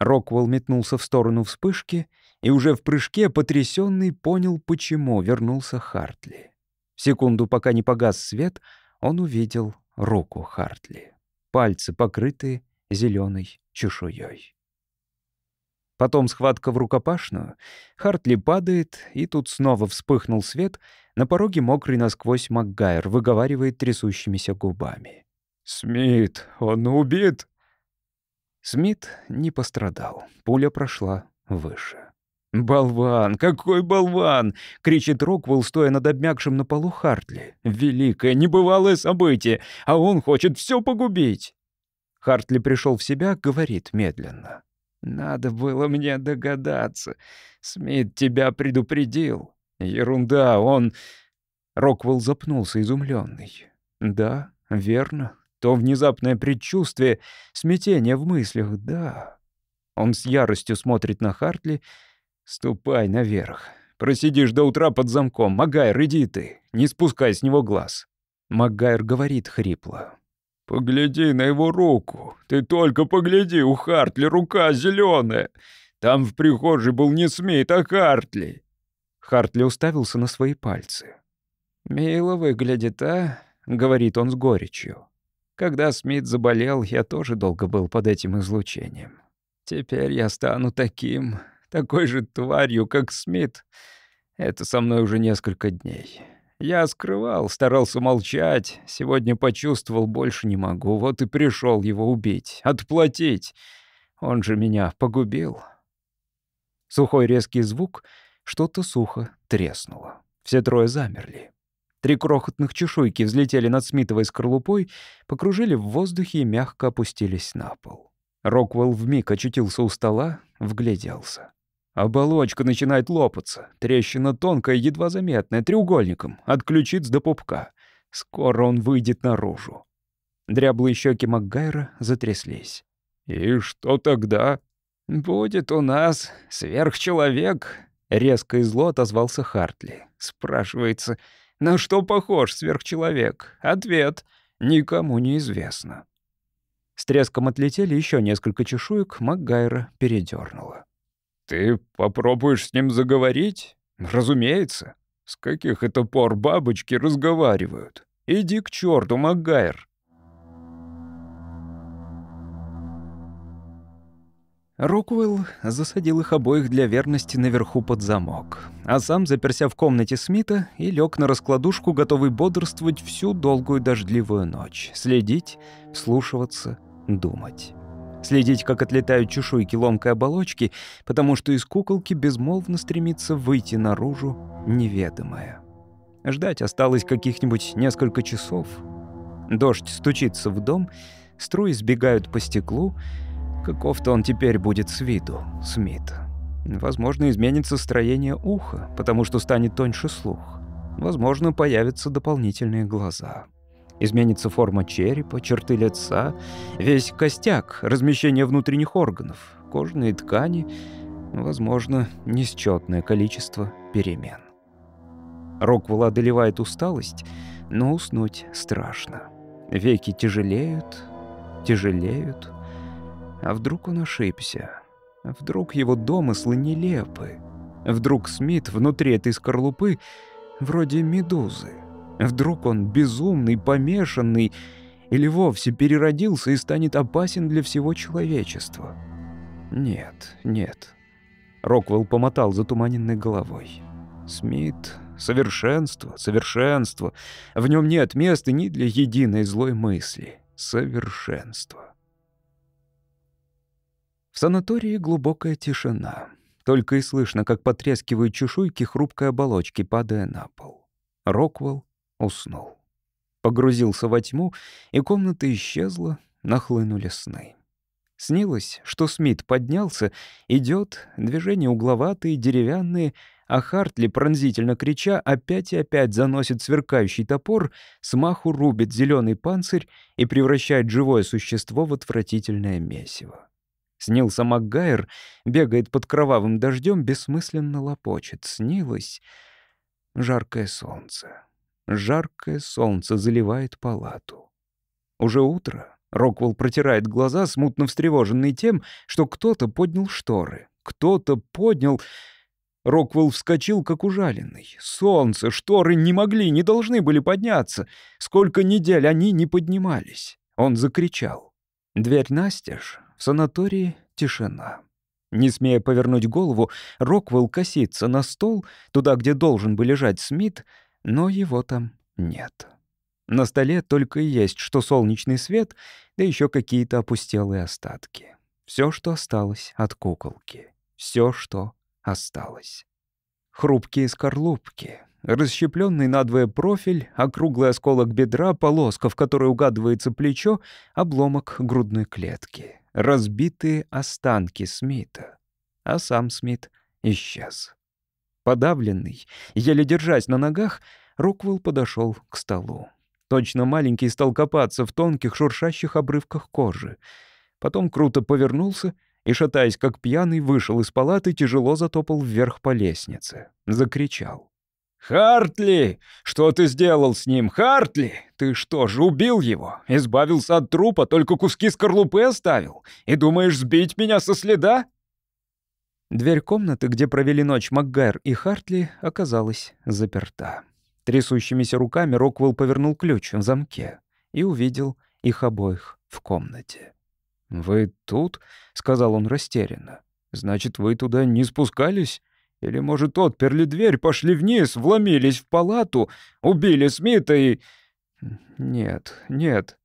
Роквелл метнулся в сторону вспышки и уже в прыжке, потрясенный, понял, почему вернулся Хартли. В секунду, пока не погас свет, он увидел руку Хартли. Пальцы, покрытые зеленой чешуей. Потом схватка в рукопашную. Хартли падает, и тут снова вспыхнул свет. На пороге мокрый насквозь Макгайр выговаривает трясущимися губами. «Смит, он убит!» Смит не пострадал. Пуля прошла выше. «Болван! Какой болван!» — кричит Роквелл, стоя над обмякшим на полу Хартли. «Великое, небывалое событие, а он хочет все погубить!» Хартли пришел в себя, говорит медленно. «Надо было мне догадаться. Смит тебя предупредил». «Ерунда, он...» Роквелл запнулся, изумленный. «Да, верно. То внезапное предчувствие, смятение в мыслях, да». Он с яростью смотрит на Хартли. «Ступай наверх. Просидишь до утра под замком. Магайр, иди ты. Не спускай с него глаз». Магайр говорит хрипло. «Погляди на его руку. Ты только погляди, у Хартли рука зеленая. Там в прихожей был не Смит, а Хартли». Хартли уставился на свои пальцы. «Мило выглядит, а?» — говорит он с горечью. «Когда Смит заболел, я тоже долго был под этим излучением. Теперь я стану таким, такой же тварью, как Смит. Это со мной уже несколько дней. Я скрывал, старался молчать. Сегодня почувствовал, больше не могу. Вот и пришел его убить, отплатить. Он же меня погубил. Сухой резкий звук, что-то сухо треснуло. Все трое замерли. Три крохотных чешуйки взлетели над Смитовой скорлупой, покружили в воздухе и мягко опустились на пол. Роквелл вмиг очутился у стола, вгляделся. Оболочка начинает лопаться. Трещина тонкая, едва заметная, треугольником, от до пупка. Скоро он выйдет наружу. Дряблые щеки Макгайра затряслись. «И что тогда?» «Будет у нас сверхчеловек», — резко и зло отозвался Хартли. Спрашивается, на что похож сверхчеловек? Ответ — никому не известно. С треском отлетели еще несколько чешуек, Макгайра передернула. «Ты попробуешь с ним заговорить?» «Разумеется. С каких это пор бабочки разговаривают? Иди к черту, Макгайр!» Роквелл засадил их обоих для верности наверху под замок, а сам заперся в комнате Смита и лег на раскладушку, готовый бодрствовать всю долгую дождливую ночь, следить, слушаться, думать следить, как отлетают чешуйки ломкой оболочки, потому что из куколки безмолвно стремится выйти наружу неведомое. Ждать осталось каких-нибудь несколько часов. Дождь стучится в дом, струи сбегают по стеклу. Каков-то он теперь будет с виду, Смит. Возможно, изменится строение уха, потому что станет тоньше слух. Возможно, появятся дополнительные глаза. Изменится форма черепа, черты лица, весь костяк, размещение внутренних органов, кожные ткани, возможно, несчетное количество перемен. Роквелла одолевает усталость, но уснуть страшно. Веки тяжелеют, тяжелеют. А вдруг он ошибся? Вдруг его домыслы нелепы? Вдруг Смит внутри этой скорлупы вроде медузы? Вдруг он безумный, помешанный или вовсе переродился и станет опасен для всего человечества? Нет, нет. Роквелл помотал затуманенной головой. Смит — совершенство, совершенство. В нем нет места ни для единой злой мысли. Совершенство. В санатории глубокая тишина. Только и слышно, как потрескивают чешуйки хрупкой оболочки, падая на пол. Роквелл уснул. Погрузился во тьму, и комната исчезла, нахлынули сны. Снилось, что Смит поднялся, идет, движения угловатые, деревянные, а Хартли, пронзительно крича, опять и опять заносит сверкающий топор, смаху рубит зеленый панцирь и превращает живое существо в отвратительное месиво. Снился Макгайр, бегает под кровавым дождем, бессмысленно лопочет. Снилось жаркое солнце. Жаркое солнце заливает палату. Уже утро. Роквелл протирает глаза, смутно встревоженный тем, что кто-то поднял шторы. Кто-то поднял... Роквелл вскочил, как ужаленный. Солнце, шторы не могли, не должны были подняться. Сколько недель они не поднимались. Он закричал. Дверь настежь, в санатории тишина. Не смея повернуть голову, Роквелл косится на стол, туда, где должен бы лежать Смит, но его там нет. На столе только и есть, что солнечный свет, да еще какие-то опустелые остатки. Все, что осталось от куколки. Все, что осталось. Хрупкие скорлупки, расщепленный надвое профиль, округлый осколок бедра, полоска, в которой угадывается плечо, обломок грудной клетки, разбитые останки Смита. А сам Смит исчез. Подавленный, еле держась на ногах, Роквелл подошел к столу. Точно маленький стал копаться в тонких шуршащих обрывках кожи. Потом круто повернулся и, шатаясь как пьяный, вышел из палаты, тяжело затопал вверх по лестнице. Закричал. «Хартли! Что ты сделал с ним, Хартли? Ты что же, убил его? Избавился от трупа, только куски скорлупы оставил? И думаешь сбить меня со следа?» Дверь комнаты, где провели ночь Макгайр и Хартли, оказалась заперта. Трясущимися руками Роквелл повернул ключ в замке и увидел их обоих в комнате. «Вы тут?» — сказал он растерянно. «Значит, вы туда не спускались? Или, может, отперли дверь, пошли вниз, вломились в палату, убили Смита и...» «Нет, нет».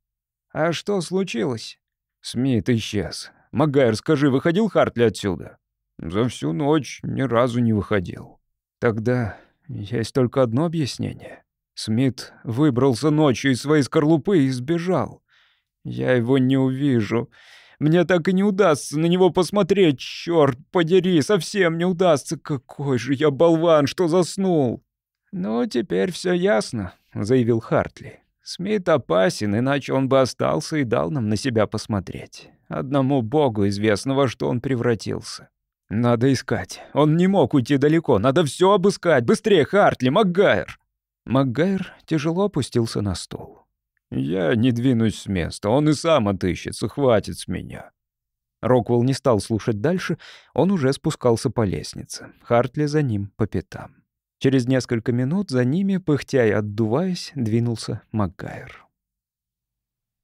«А что случилось?» «Смит исчез. Магайр, скажи, выходил Хартли отсюда?» «За всю ночь ни разу не выходил». «Тогда есть только одно объяснение. Смит выбрался ночью из своей скорлупы и сбежал. Я его не увижу. Мне так и не удастся на него посмотреть, черт подери, совсем не удастся. Какой же я болван, что заснул!» «Ну, теперь все ясно», — заявил Хартли. «Смит опасен, иначе он бы остался и дал нам на себя посмотреть. Одному богу известно, во что он превратился. Надо искать. Он не мог уйти далеко. Надо все обыскать. Быстрее, Хартли, Макгайр!» Макгайр тяжело опустился на стол. «Я не двинусь с места, он и сам отыщется, хватит с меня». Роквелл не стал слушать дальше, он уже спускался по лестнице. Хартли за ним по пятам. Через несколько минут за ними, пыхтя и отдуваясь, двинулся Макгайр.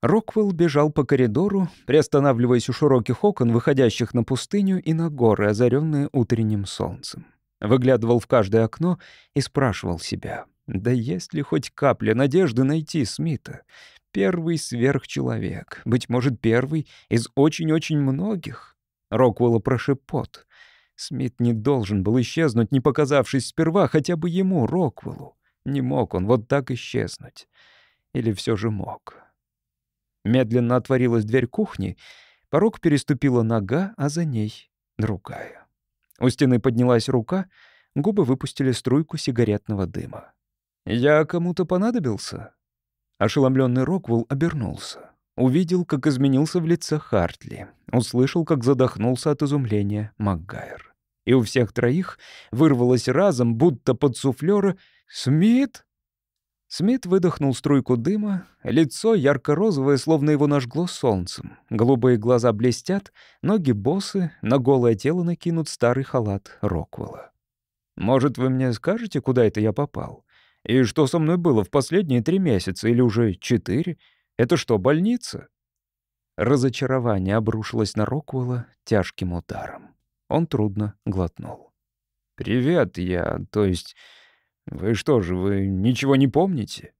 Роквелл бежал по коридору, приостанавливаясь у широких окон, выходящих на пустыню и на горы, озаренные утренним солнцем. Выглядывал в каждое окно и спрашивал себя, да есть ли хоть капля надежды найти Смита? Первый сверхчеловек, быть может, первый из очень-очень многих. Роквелла прошепот. Смит не должен был исчезнуть, не показавшись сперва хотя бы ему, Роквеллу. Не мог он вот так исчезнуть. Или все же мог. Медленно отворилась дверь кухни, порог переступила нога, а за ней другая. У стены поднялась рука, губы выпустили струйку сигаретного дыма. «Я кому-то понадобился?» Ошеломленный Роквелл обернулся. Увидел, как изменился в лице Хартли. Услышал, как задохнулся от изумления Макгайр. И у всех троих вырвалось разом, будто под суфлёра «Смит?» Смит выдохнул струйку дыма, лицо ярко-розовое, словно его нажгло солнцем. Голубые глаза блестят, ноги босы, на голое тело накинут старый халат Роквелла. «Может, вы мне скажете, куда это я попал? И что со мной было в последние три месяца или уже четыре? Это что, больница?» Разочарование обрушилось на Роквелла тяжким ударом. Он трудно глотнул. «Привет, я... То есть... Вы что же, вы ничего не помните?»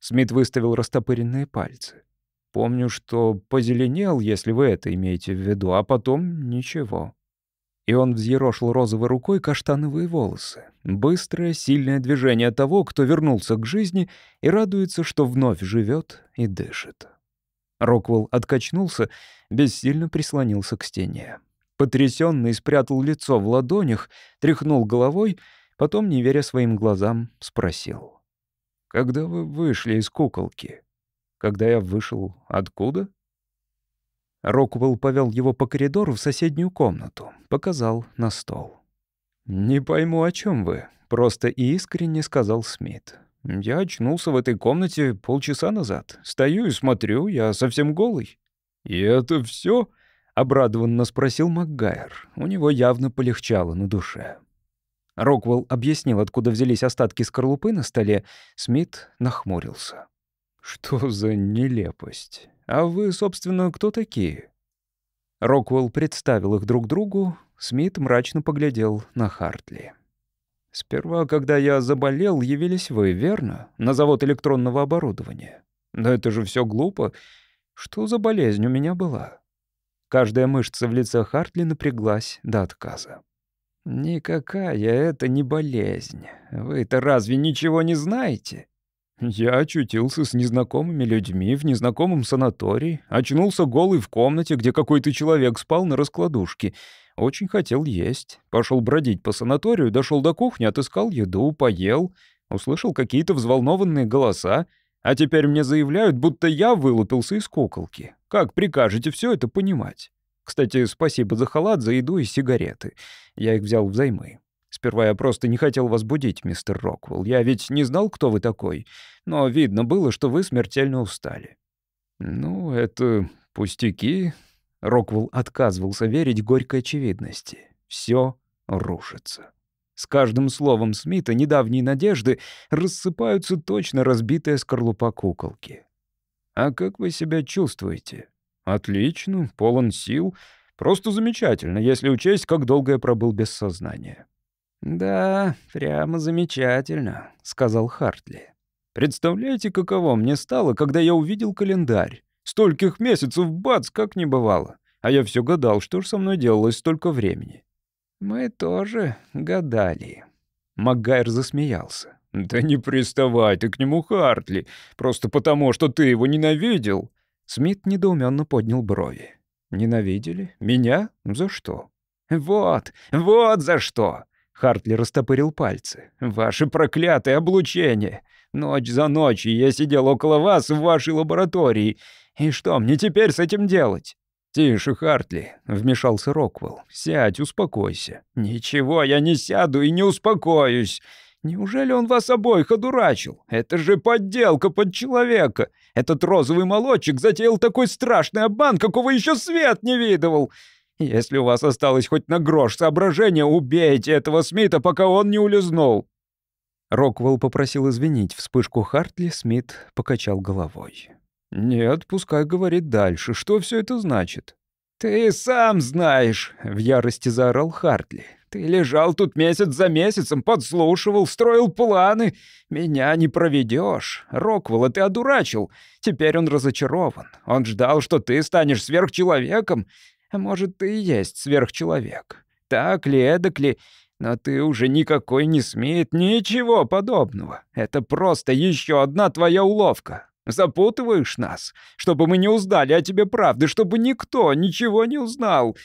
Смит выставил растопыренные пальцы. Помню, что позеленел, если вы это имеете в виду, а потом ничего. И он взъерошил розовой рукой каштановые волосы. Быстрое, сильное движение того, кто вернулся к жизни и радуется, что вновь живет и дышит. Роквелл откачнулся, бессильно прислонился к стене. Потрясенный спрятал лицо в ладонях, тряхнул головой, потом, не веря своим глазам, спросил. «Когда вы вышли из куколки?» «Когда я вышел откуда?» Роквелл повел его по коридору в соседнюю комнату, показал на стол. «Не пойму, о чем вы», — просто и искренне сказал Смит. «Я очнулся в этой комнате полчаса назад. Стою и смотрю, я совсем голый». «И это все? обрадованно спросил МакГайр. У него явно полегчало на душе. Роквелл объяснил, откуда взялись остатки скорлупы на столе. Смит нахмурился. «Что за нелепость? А вы, собственно, кто такие?» Роквелл представил их друг другу. Смит мрачно поглядел на Хартли. «Сперва, когда я заболел, явились вы, верно? На завод электронного оборудования. Но это же все глупо. Что за болезнь у меня была?» Каждая мышца в лице Хартли напряглась до отказа. «Никакая это не болезнь. Вы-то разве ничего не знаете?» Я очутился с незнакомыми людьми в незнакомом санатории, очнулся голый в комнате, где какой-то человек спал на раскладушке. Очень хотел есть. Пошел бродить по санаторию, дошел до кухни, отыскал еду, поел, услышал какие-то взволнованные голоса, а теперь мне заявляют, будто я вылупился из куколки. Как прикажете все это понимать? Кстати, спасибо за халат, за еду и сигареты. Я их взял взаймы. Сперва я просто не хотел вас будить, мистер Роквелл. Я ведь не знал, кто вы такой. Но видно было, что вы смертельно устали». «Ну, это пустяки». Роквелл отказывался верить горькой очевидности. Все рушится. С каждым словом Смита недавние надежды рассыпаются точно разбитая скорлупа куколки. «А как вы себя чувствуете?» «Отлично, полон сил. Просто замечательно, если учесть, как долго я пробыл без сознания». «Да, прямо замечательно», — сказал Хартли. «Представляете, каково мне стало, когда я увидел календарь? Стольких месяцев, бац, как не бывало. А я все гадал, что ж со мной делалось столько времени». «Мы тоже гадали». Макгайр засмеялся. «Да не приставай ты к нему, Хартли, просто потому, что ты его ненавидел». Смит недоуменно поднял брови. «Ненавидели? Меня? За что?» «Вот, вот за что!» Хартли растопырил пальцы. «Ваше проклятое облучение! Ночь за ночью я сидел около вас в вашей лаборатории. И что мне теперь с этим делать?» «Тише, Хартли», — вмешался Роквелл. «Сядь, успокойся». «Ничего, я не сяду и не успокоюсь. Неужели он вас обоих одурачил? Это же подделка под человека. Этот розовый молочек затеял такой страшный обман, какого еще свет не видывал. Если у вас осталось хоть на грош соображения, убейте этого Смита, пока он не улизнул». Роквелл попросил извинить вспышку Хартли, Смит покачал головой. «Нет, пускай говорит дальше. Что все это значит?» «Ты сам знаешь», — в ярости заорал Хартли. «Ты лежал тут месяц за месяцем, подслушивал, строил планы. Меня не проведешь. Роквелла ты одурачил. Теперь он разочарован. Он ждал, что ты станешь сверхчеловеком. А может, ты и есть сверхчеловек. Так ли, эдак ли, но ты уже никакой не смеет ничего подобного. Это просто еще одна твоя уловка. Запутываешь нас, чтобы мы не узнали о тебе правды, чтобы никто ничего не узнал.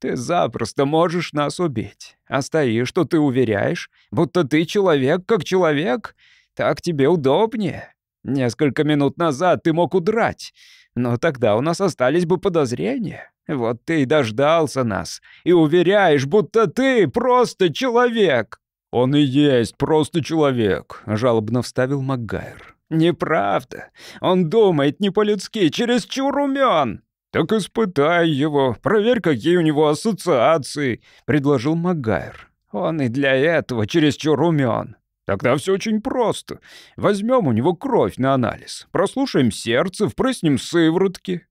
Ты запросто можешь нас убить. А стоишь, что ты уверяешь, будто ты человек как человек. Так тебе удобнее. Несколько минут назад ты мог удрать, но тогда у нас остались бы подозрения. Вот ты и дождался нас, и уверяешь, будто ты просто человек». «Он и есть просто человек», — жалобно вставил МакГайр. «Неправда. Он думает не по-людски, чересчур умен». «Так испытай его, проверь, какие у него ассоциации», — предложил МакГайр. «Он и для этого чересчур умен. Тогда все очень просто. Возьмем у него кровь на анализ, прослушаем сердце, впрыснем сыворотки,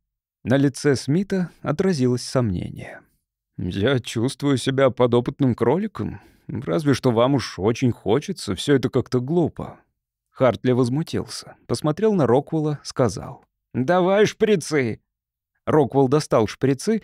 на лице Смита отразилось сомнение. «Я чувствую себя подопытным кроликом. Разве что вам уж очень хочется, все это как-то глупо». Хартли возмутился, посмотрел на Роквелла, сказал. «Давай шприцы!» Роквелл достал шприцы.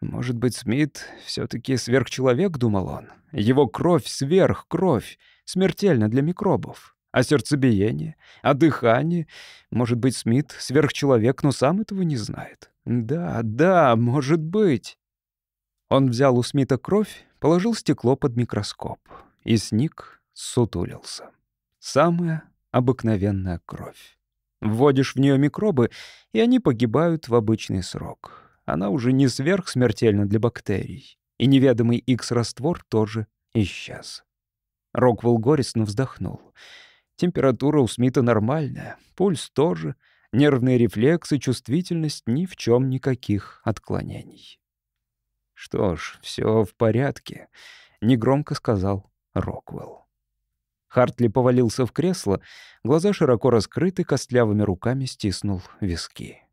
Может быть, Смит все таки сверхчеловек, думал он. Его кровь — сверхкровь, смертельно для микробов. А сердцебиение, а дыхание? Может быть, Смит сверхчеловек, но сам этого не знает. Да, да, может быть. Он взял у Смита кровь, положил стекло под микроскоп. И сник сутулился. Самая обыкновенная кровь. Вводишь в нее микробы, и они погибают в обычный срок. Она уже не сверхсмертельна для бактерий. И неведомый X-раствор тоже исчез. Роквелл горестно вздохнул. Температура у Смита нормальная, пульс тоже, нервные рефлексы, чувствительность — ни в чем никаких отклонений. «Что ж, все в порядке», — негромко сказал Роквелл. Хартли повалился в кресло, глаза широко раскрыты, костлявыми руками стиснул виски.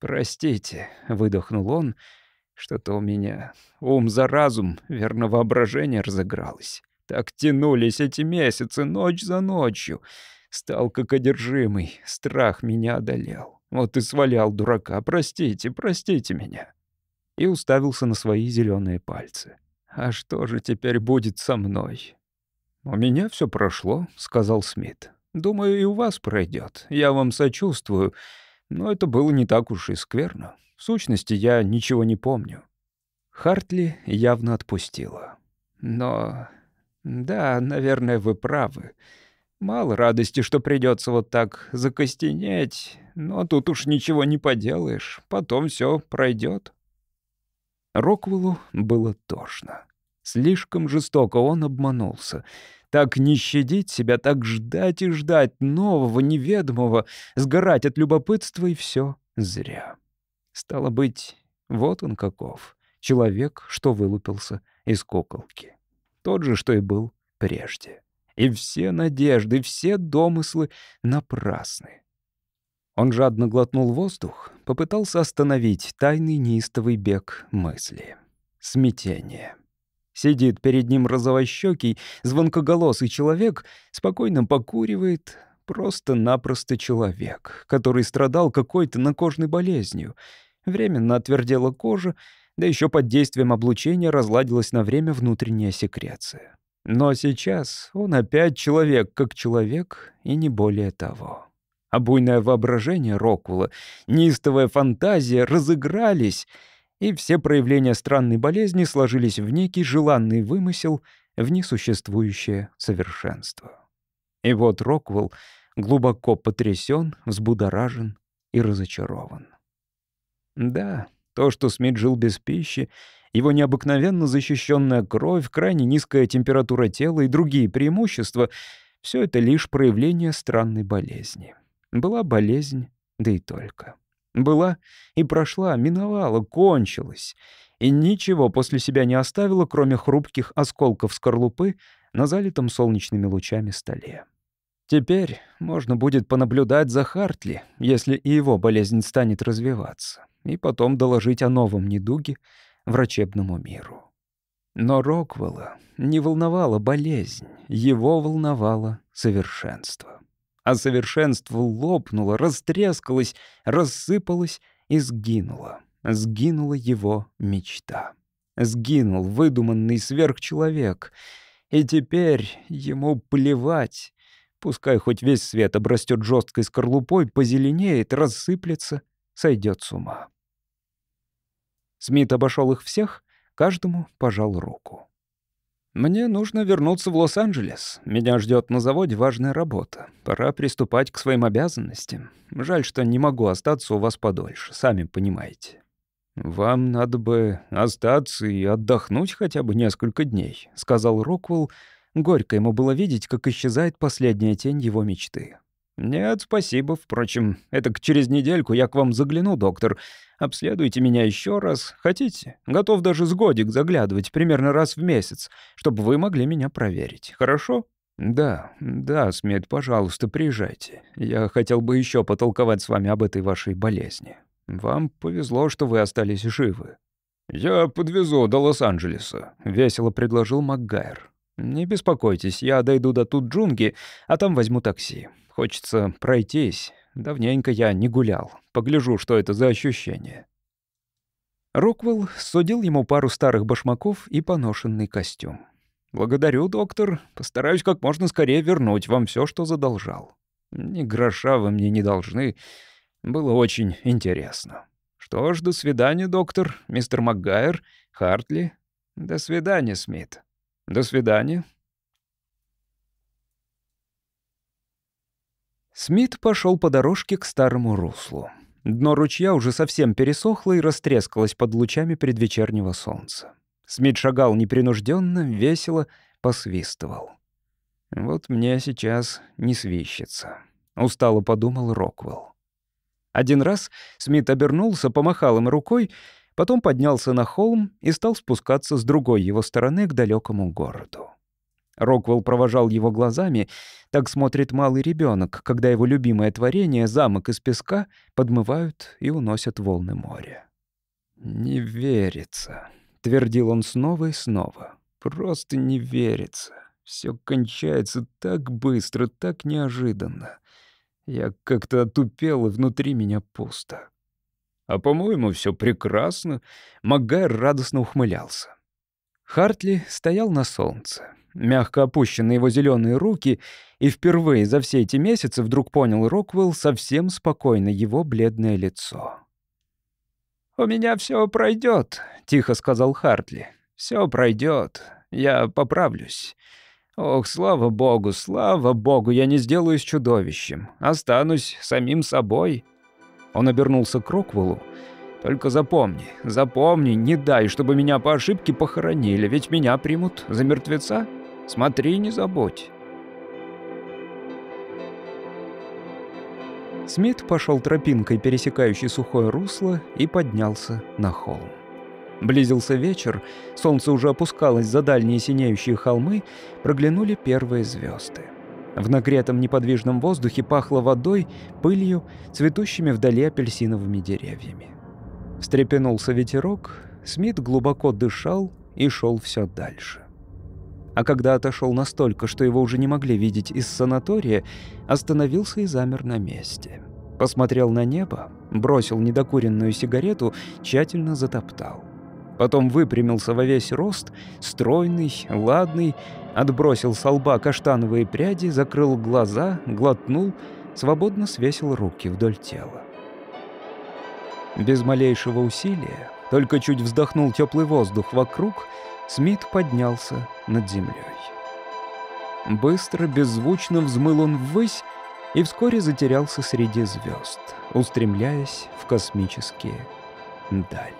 «Простите», — выдохнул он, — «что-то у меня ум за разум, верно, воображение разыгралось. Так тянулись эти месяцы, ночь за ночью. Стал как одержимый, страх меня одолел. Вот и свалял дурака, простите, простите меня». И уставился на свои зеленые пальцы. «А что же теперь будет со мной?» «У меня все прошло», — сказал Смит. «Думаю, и у вас пройдет. Я вам сочувствую. Но это было не так уж и скверно. В сущности, я ничего не помню». Хартли явно отпустила. «Но... да, наверное, вы правы. Мало радости, что придется вот так закостенеть, но тут уж ничего не поделаешь. Потом все пройдет». Роквеллу было тошно. Слишком жестоко он обманулся. Так не щадить себя, так ждать и ждать нового, неведомого, сгорать от любопытства и все зря. Стало быть, вот он каков. Человек, что вылупился из куколки. Тот же, что и был прежде. И все надежды, все домыслы напрасны. Он жадно глотнул воздух, попытался остановить тайный неистовый бег мысли. Смятение. Сидит перед ним розовощекий, звонкоголосый человек, спокойно покуривает, просто-напросто человек, который страдал какой-то накожной болезнью. Временно отвердела кожа, да еще под действием облучения разладилась на время внутренняя секреция. Но сейчас он опять человек как человек, и не более того. А буйное воображение Рокула, неистовая фантазия разыгрались — и все проявления странной болезни сложились в некий желанный вымысел в несуществующее совершенство. И вот Роквелл глубоко потрясен, взбудоражен и разочарован. Да, то, что Смит жил без пищи, его необыкновенно защищенная кровь, крайне низкая температура тела и другие преимущества — все это лишь проявление странной болезни. Была болезнь, да и только. Была и прошла, миновала, кончилась. И ничего после себя не оставила, кроме хрупких осколков скорлупы на залитом солнечными лучами столе. Теперь можно будет понаблюдать за Хартли, если и его болезнь станет развиваться, и потом доложить о новом недуге врачебному миру. Но Роквелла не волновала болезнь, его волновало совершенство а совершенство лопнуло, растрескалось, рассыпалось и сгинуло. Сгинула его мечта. Сгинул выдуманный сверхчеловек. И теперь ему плевать. Пускай хоть весь свет обрастет жесткой скорлупой, позеленеет, рассыплется, сойдет с ума. Смит обошел их всех, каждому пожал руку. «Мне нужно вернуться в Лос-Анджелес. Меня ждет на заводе важная работа. Пора приступать к своим обязанностям. Жаль, что не могу остаться у вас подольше, сами понимаете». «Вам надо бы остаться и отдохнуть хотя бы несколько дней», — сказал Роквелл. Горько ему было видеть, как исчезает последняя тень его мечты. «Нет, спасибо. Впрочем, это через недельку я к вам загляну, доктор. Обследуйте меня еще раз. Хотите? Готов даже с годик заглядывать, примерно раз в месяц, чтобы вы могли меня проверить. Хорошо?» «Да, да, Смит, пожалуйста, приезжайте. Я хотел бы еще потолковать с вами об этой вашей болезни. Вам повезло, что вы остались живы». «Я подвезу до Лос-Анджелеса», — весело предложил МакГайр. «Не беспокойтесь, я дойду до тут джунги, а там возьму такси. Хочется пройтись. Давненько я не гулял. Погляжу, что это за ощущение». Роквелл судил ему пару старых башмаков и поношенный костюм. «Благодарю, доктор. Постараюсь как можно скорее вернуть вам все, что задолжал. Ни гроша вы мне не должны. Было очень интересно. Что ж, до свидания, доктор, мистер МакГайр, Хартли. До свидания, Смит. До свидания». Смит пошел по дорожке к старому руслу. Дно ручья уже совсем пересохло и растрескалось под лучами предвечернего солнца. Смит шагал непринужденно, весело, посвистывал. «Вот мне сейчас не свищется», — устало подумал Роквелл. Один раз Смит обернулся, помахал им рукой, потом поднялся на холм и стал спускаться с другой его стороны к далекому городу. Роквелл провожал его глазами, так смотрит малый ребенок, когда его любимое творение, замок из песка, подмывают и уносят волны моря. «Не верится», — твердил он снова и снова. «Просто не верится. Все кончается так быстро, так неожиданно. Я как-то отупел, и внутри меня пусто». «А, по-моему, все прекрасно», — Макгайр радостно ухмылялся. Хартли стоял на солнце мягко опущены его зеленые руки, и впервые за все эти месяцы вдруг понял Роквелл совсем спокойно его бледное лицо. «У меня все пройдет, тихо сказал Хартли. Все пройдет. Я поправлюсь. Ох, слава богу, слава богу, я не сделаюсь чудовищем. Останусь самим собой». Он обернулся к Роквеллу. Только запомни, запомни, не дай, чтобы меня по ошибке похоронили, ведь меня примут за мертвеца. Смотри, не забудь». Смит пошел тропинкой, пересекающей сухое русло, и поднялся на холм. Близился вечер, солнце уже опускалось за дальние синеющие холмы, проглянули первые звезды. В нагретом неподвижном воздухе пахло водой, пылью, цветущими вдали апельсиновыми деревьями. Встрепенулся ветерок, Смит глубоко дышал и шел все дальше а когда отошел настолько, что его уже не могли видеть из санатория, остановился и замер на месте. Посмотрел на небо, бросил недокуренную сигарету, тщательно затоптал. Потом выпрямился во весь рост, стройный, ладный, отбросил с лба каштановые пряди, закрыл глаза, глотнул, свободно свесил руки вдоль тела. Без малейшего усилия, только чуть вздохнул теплый воздух вокруг — Смит поднялся над землей. Быстро, беззвучно взмыл он ввысь и вскоре затерялся среди звезд, устремляясь в космические дали.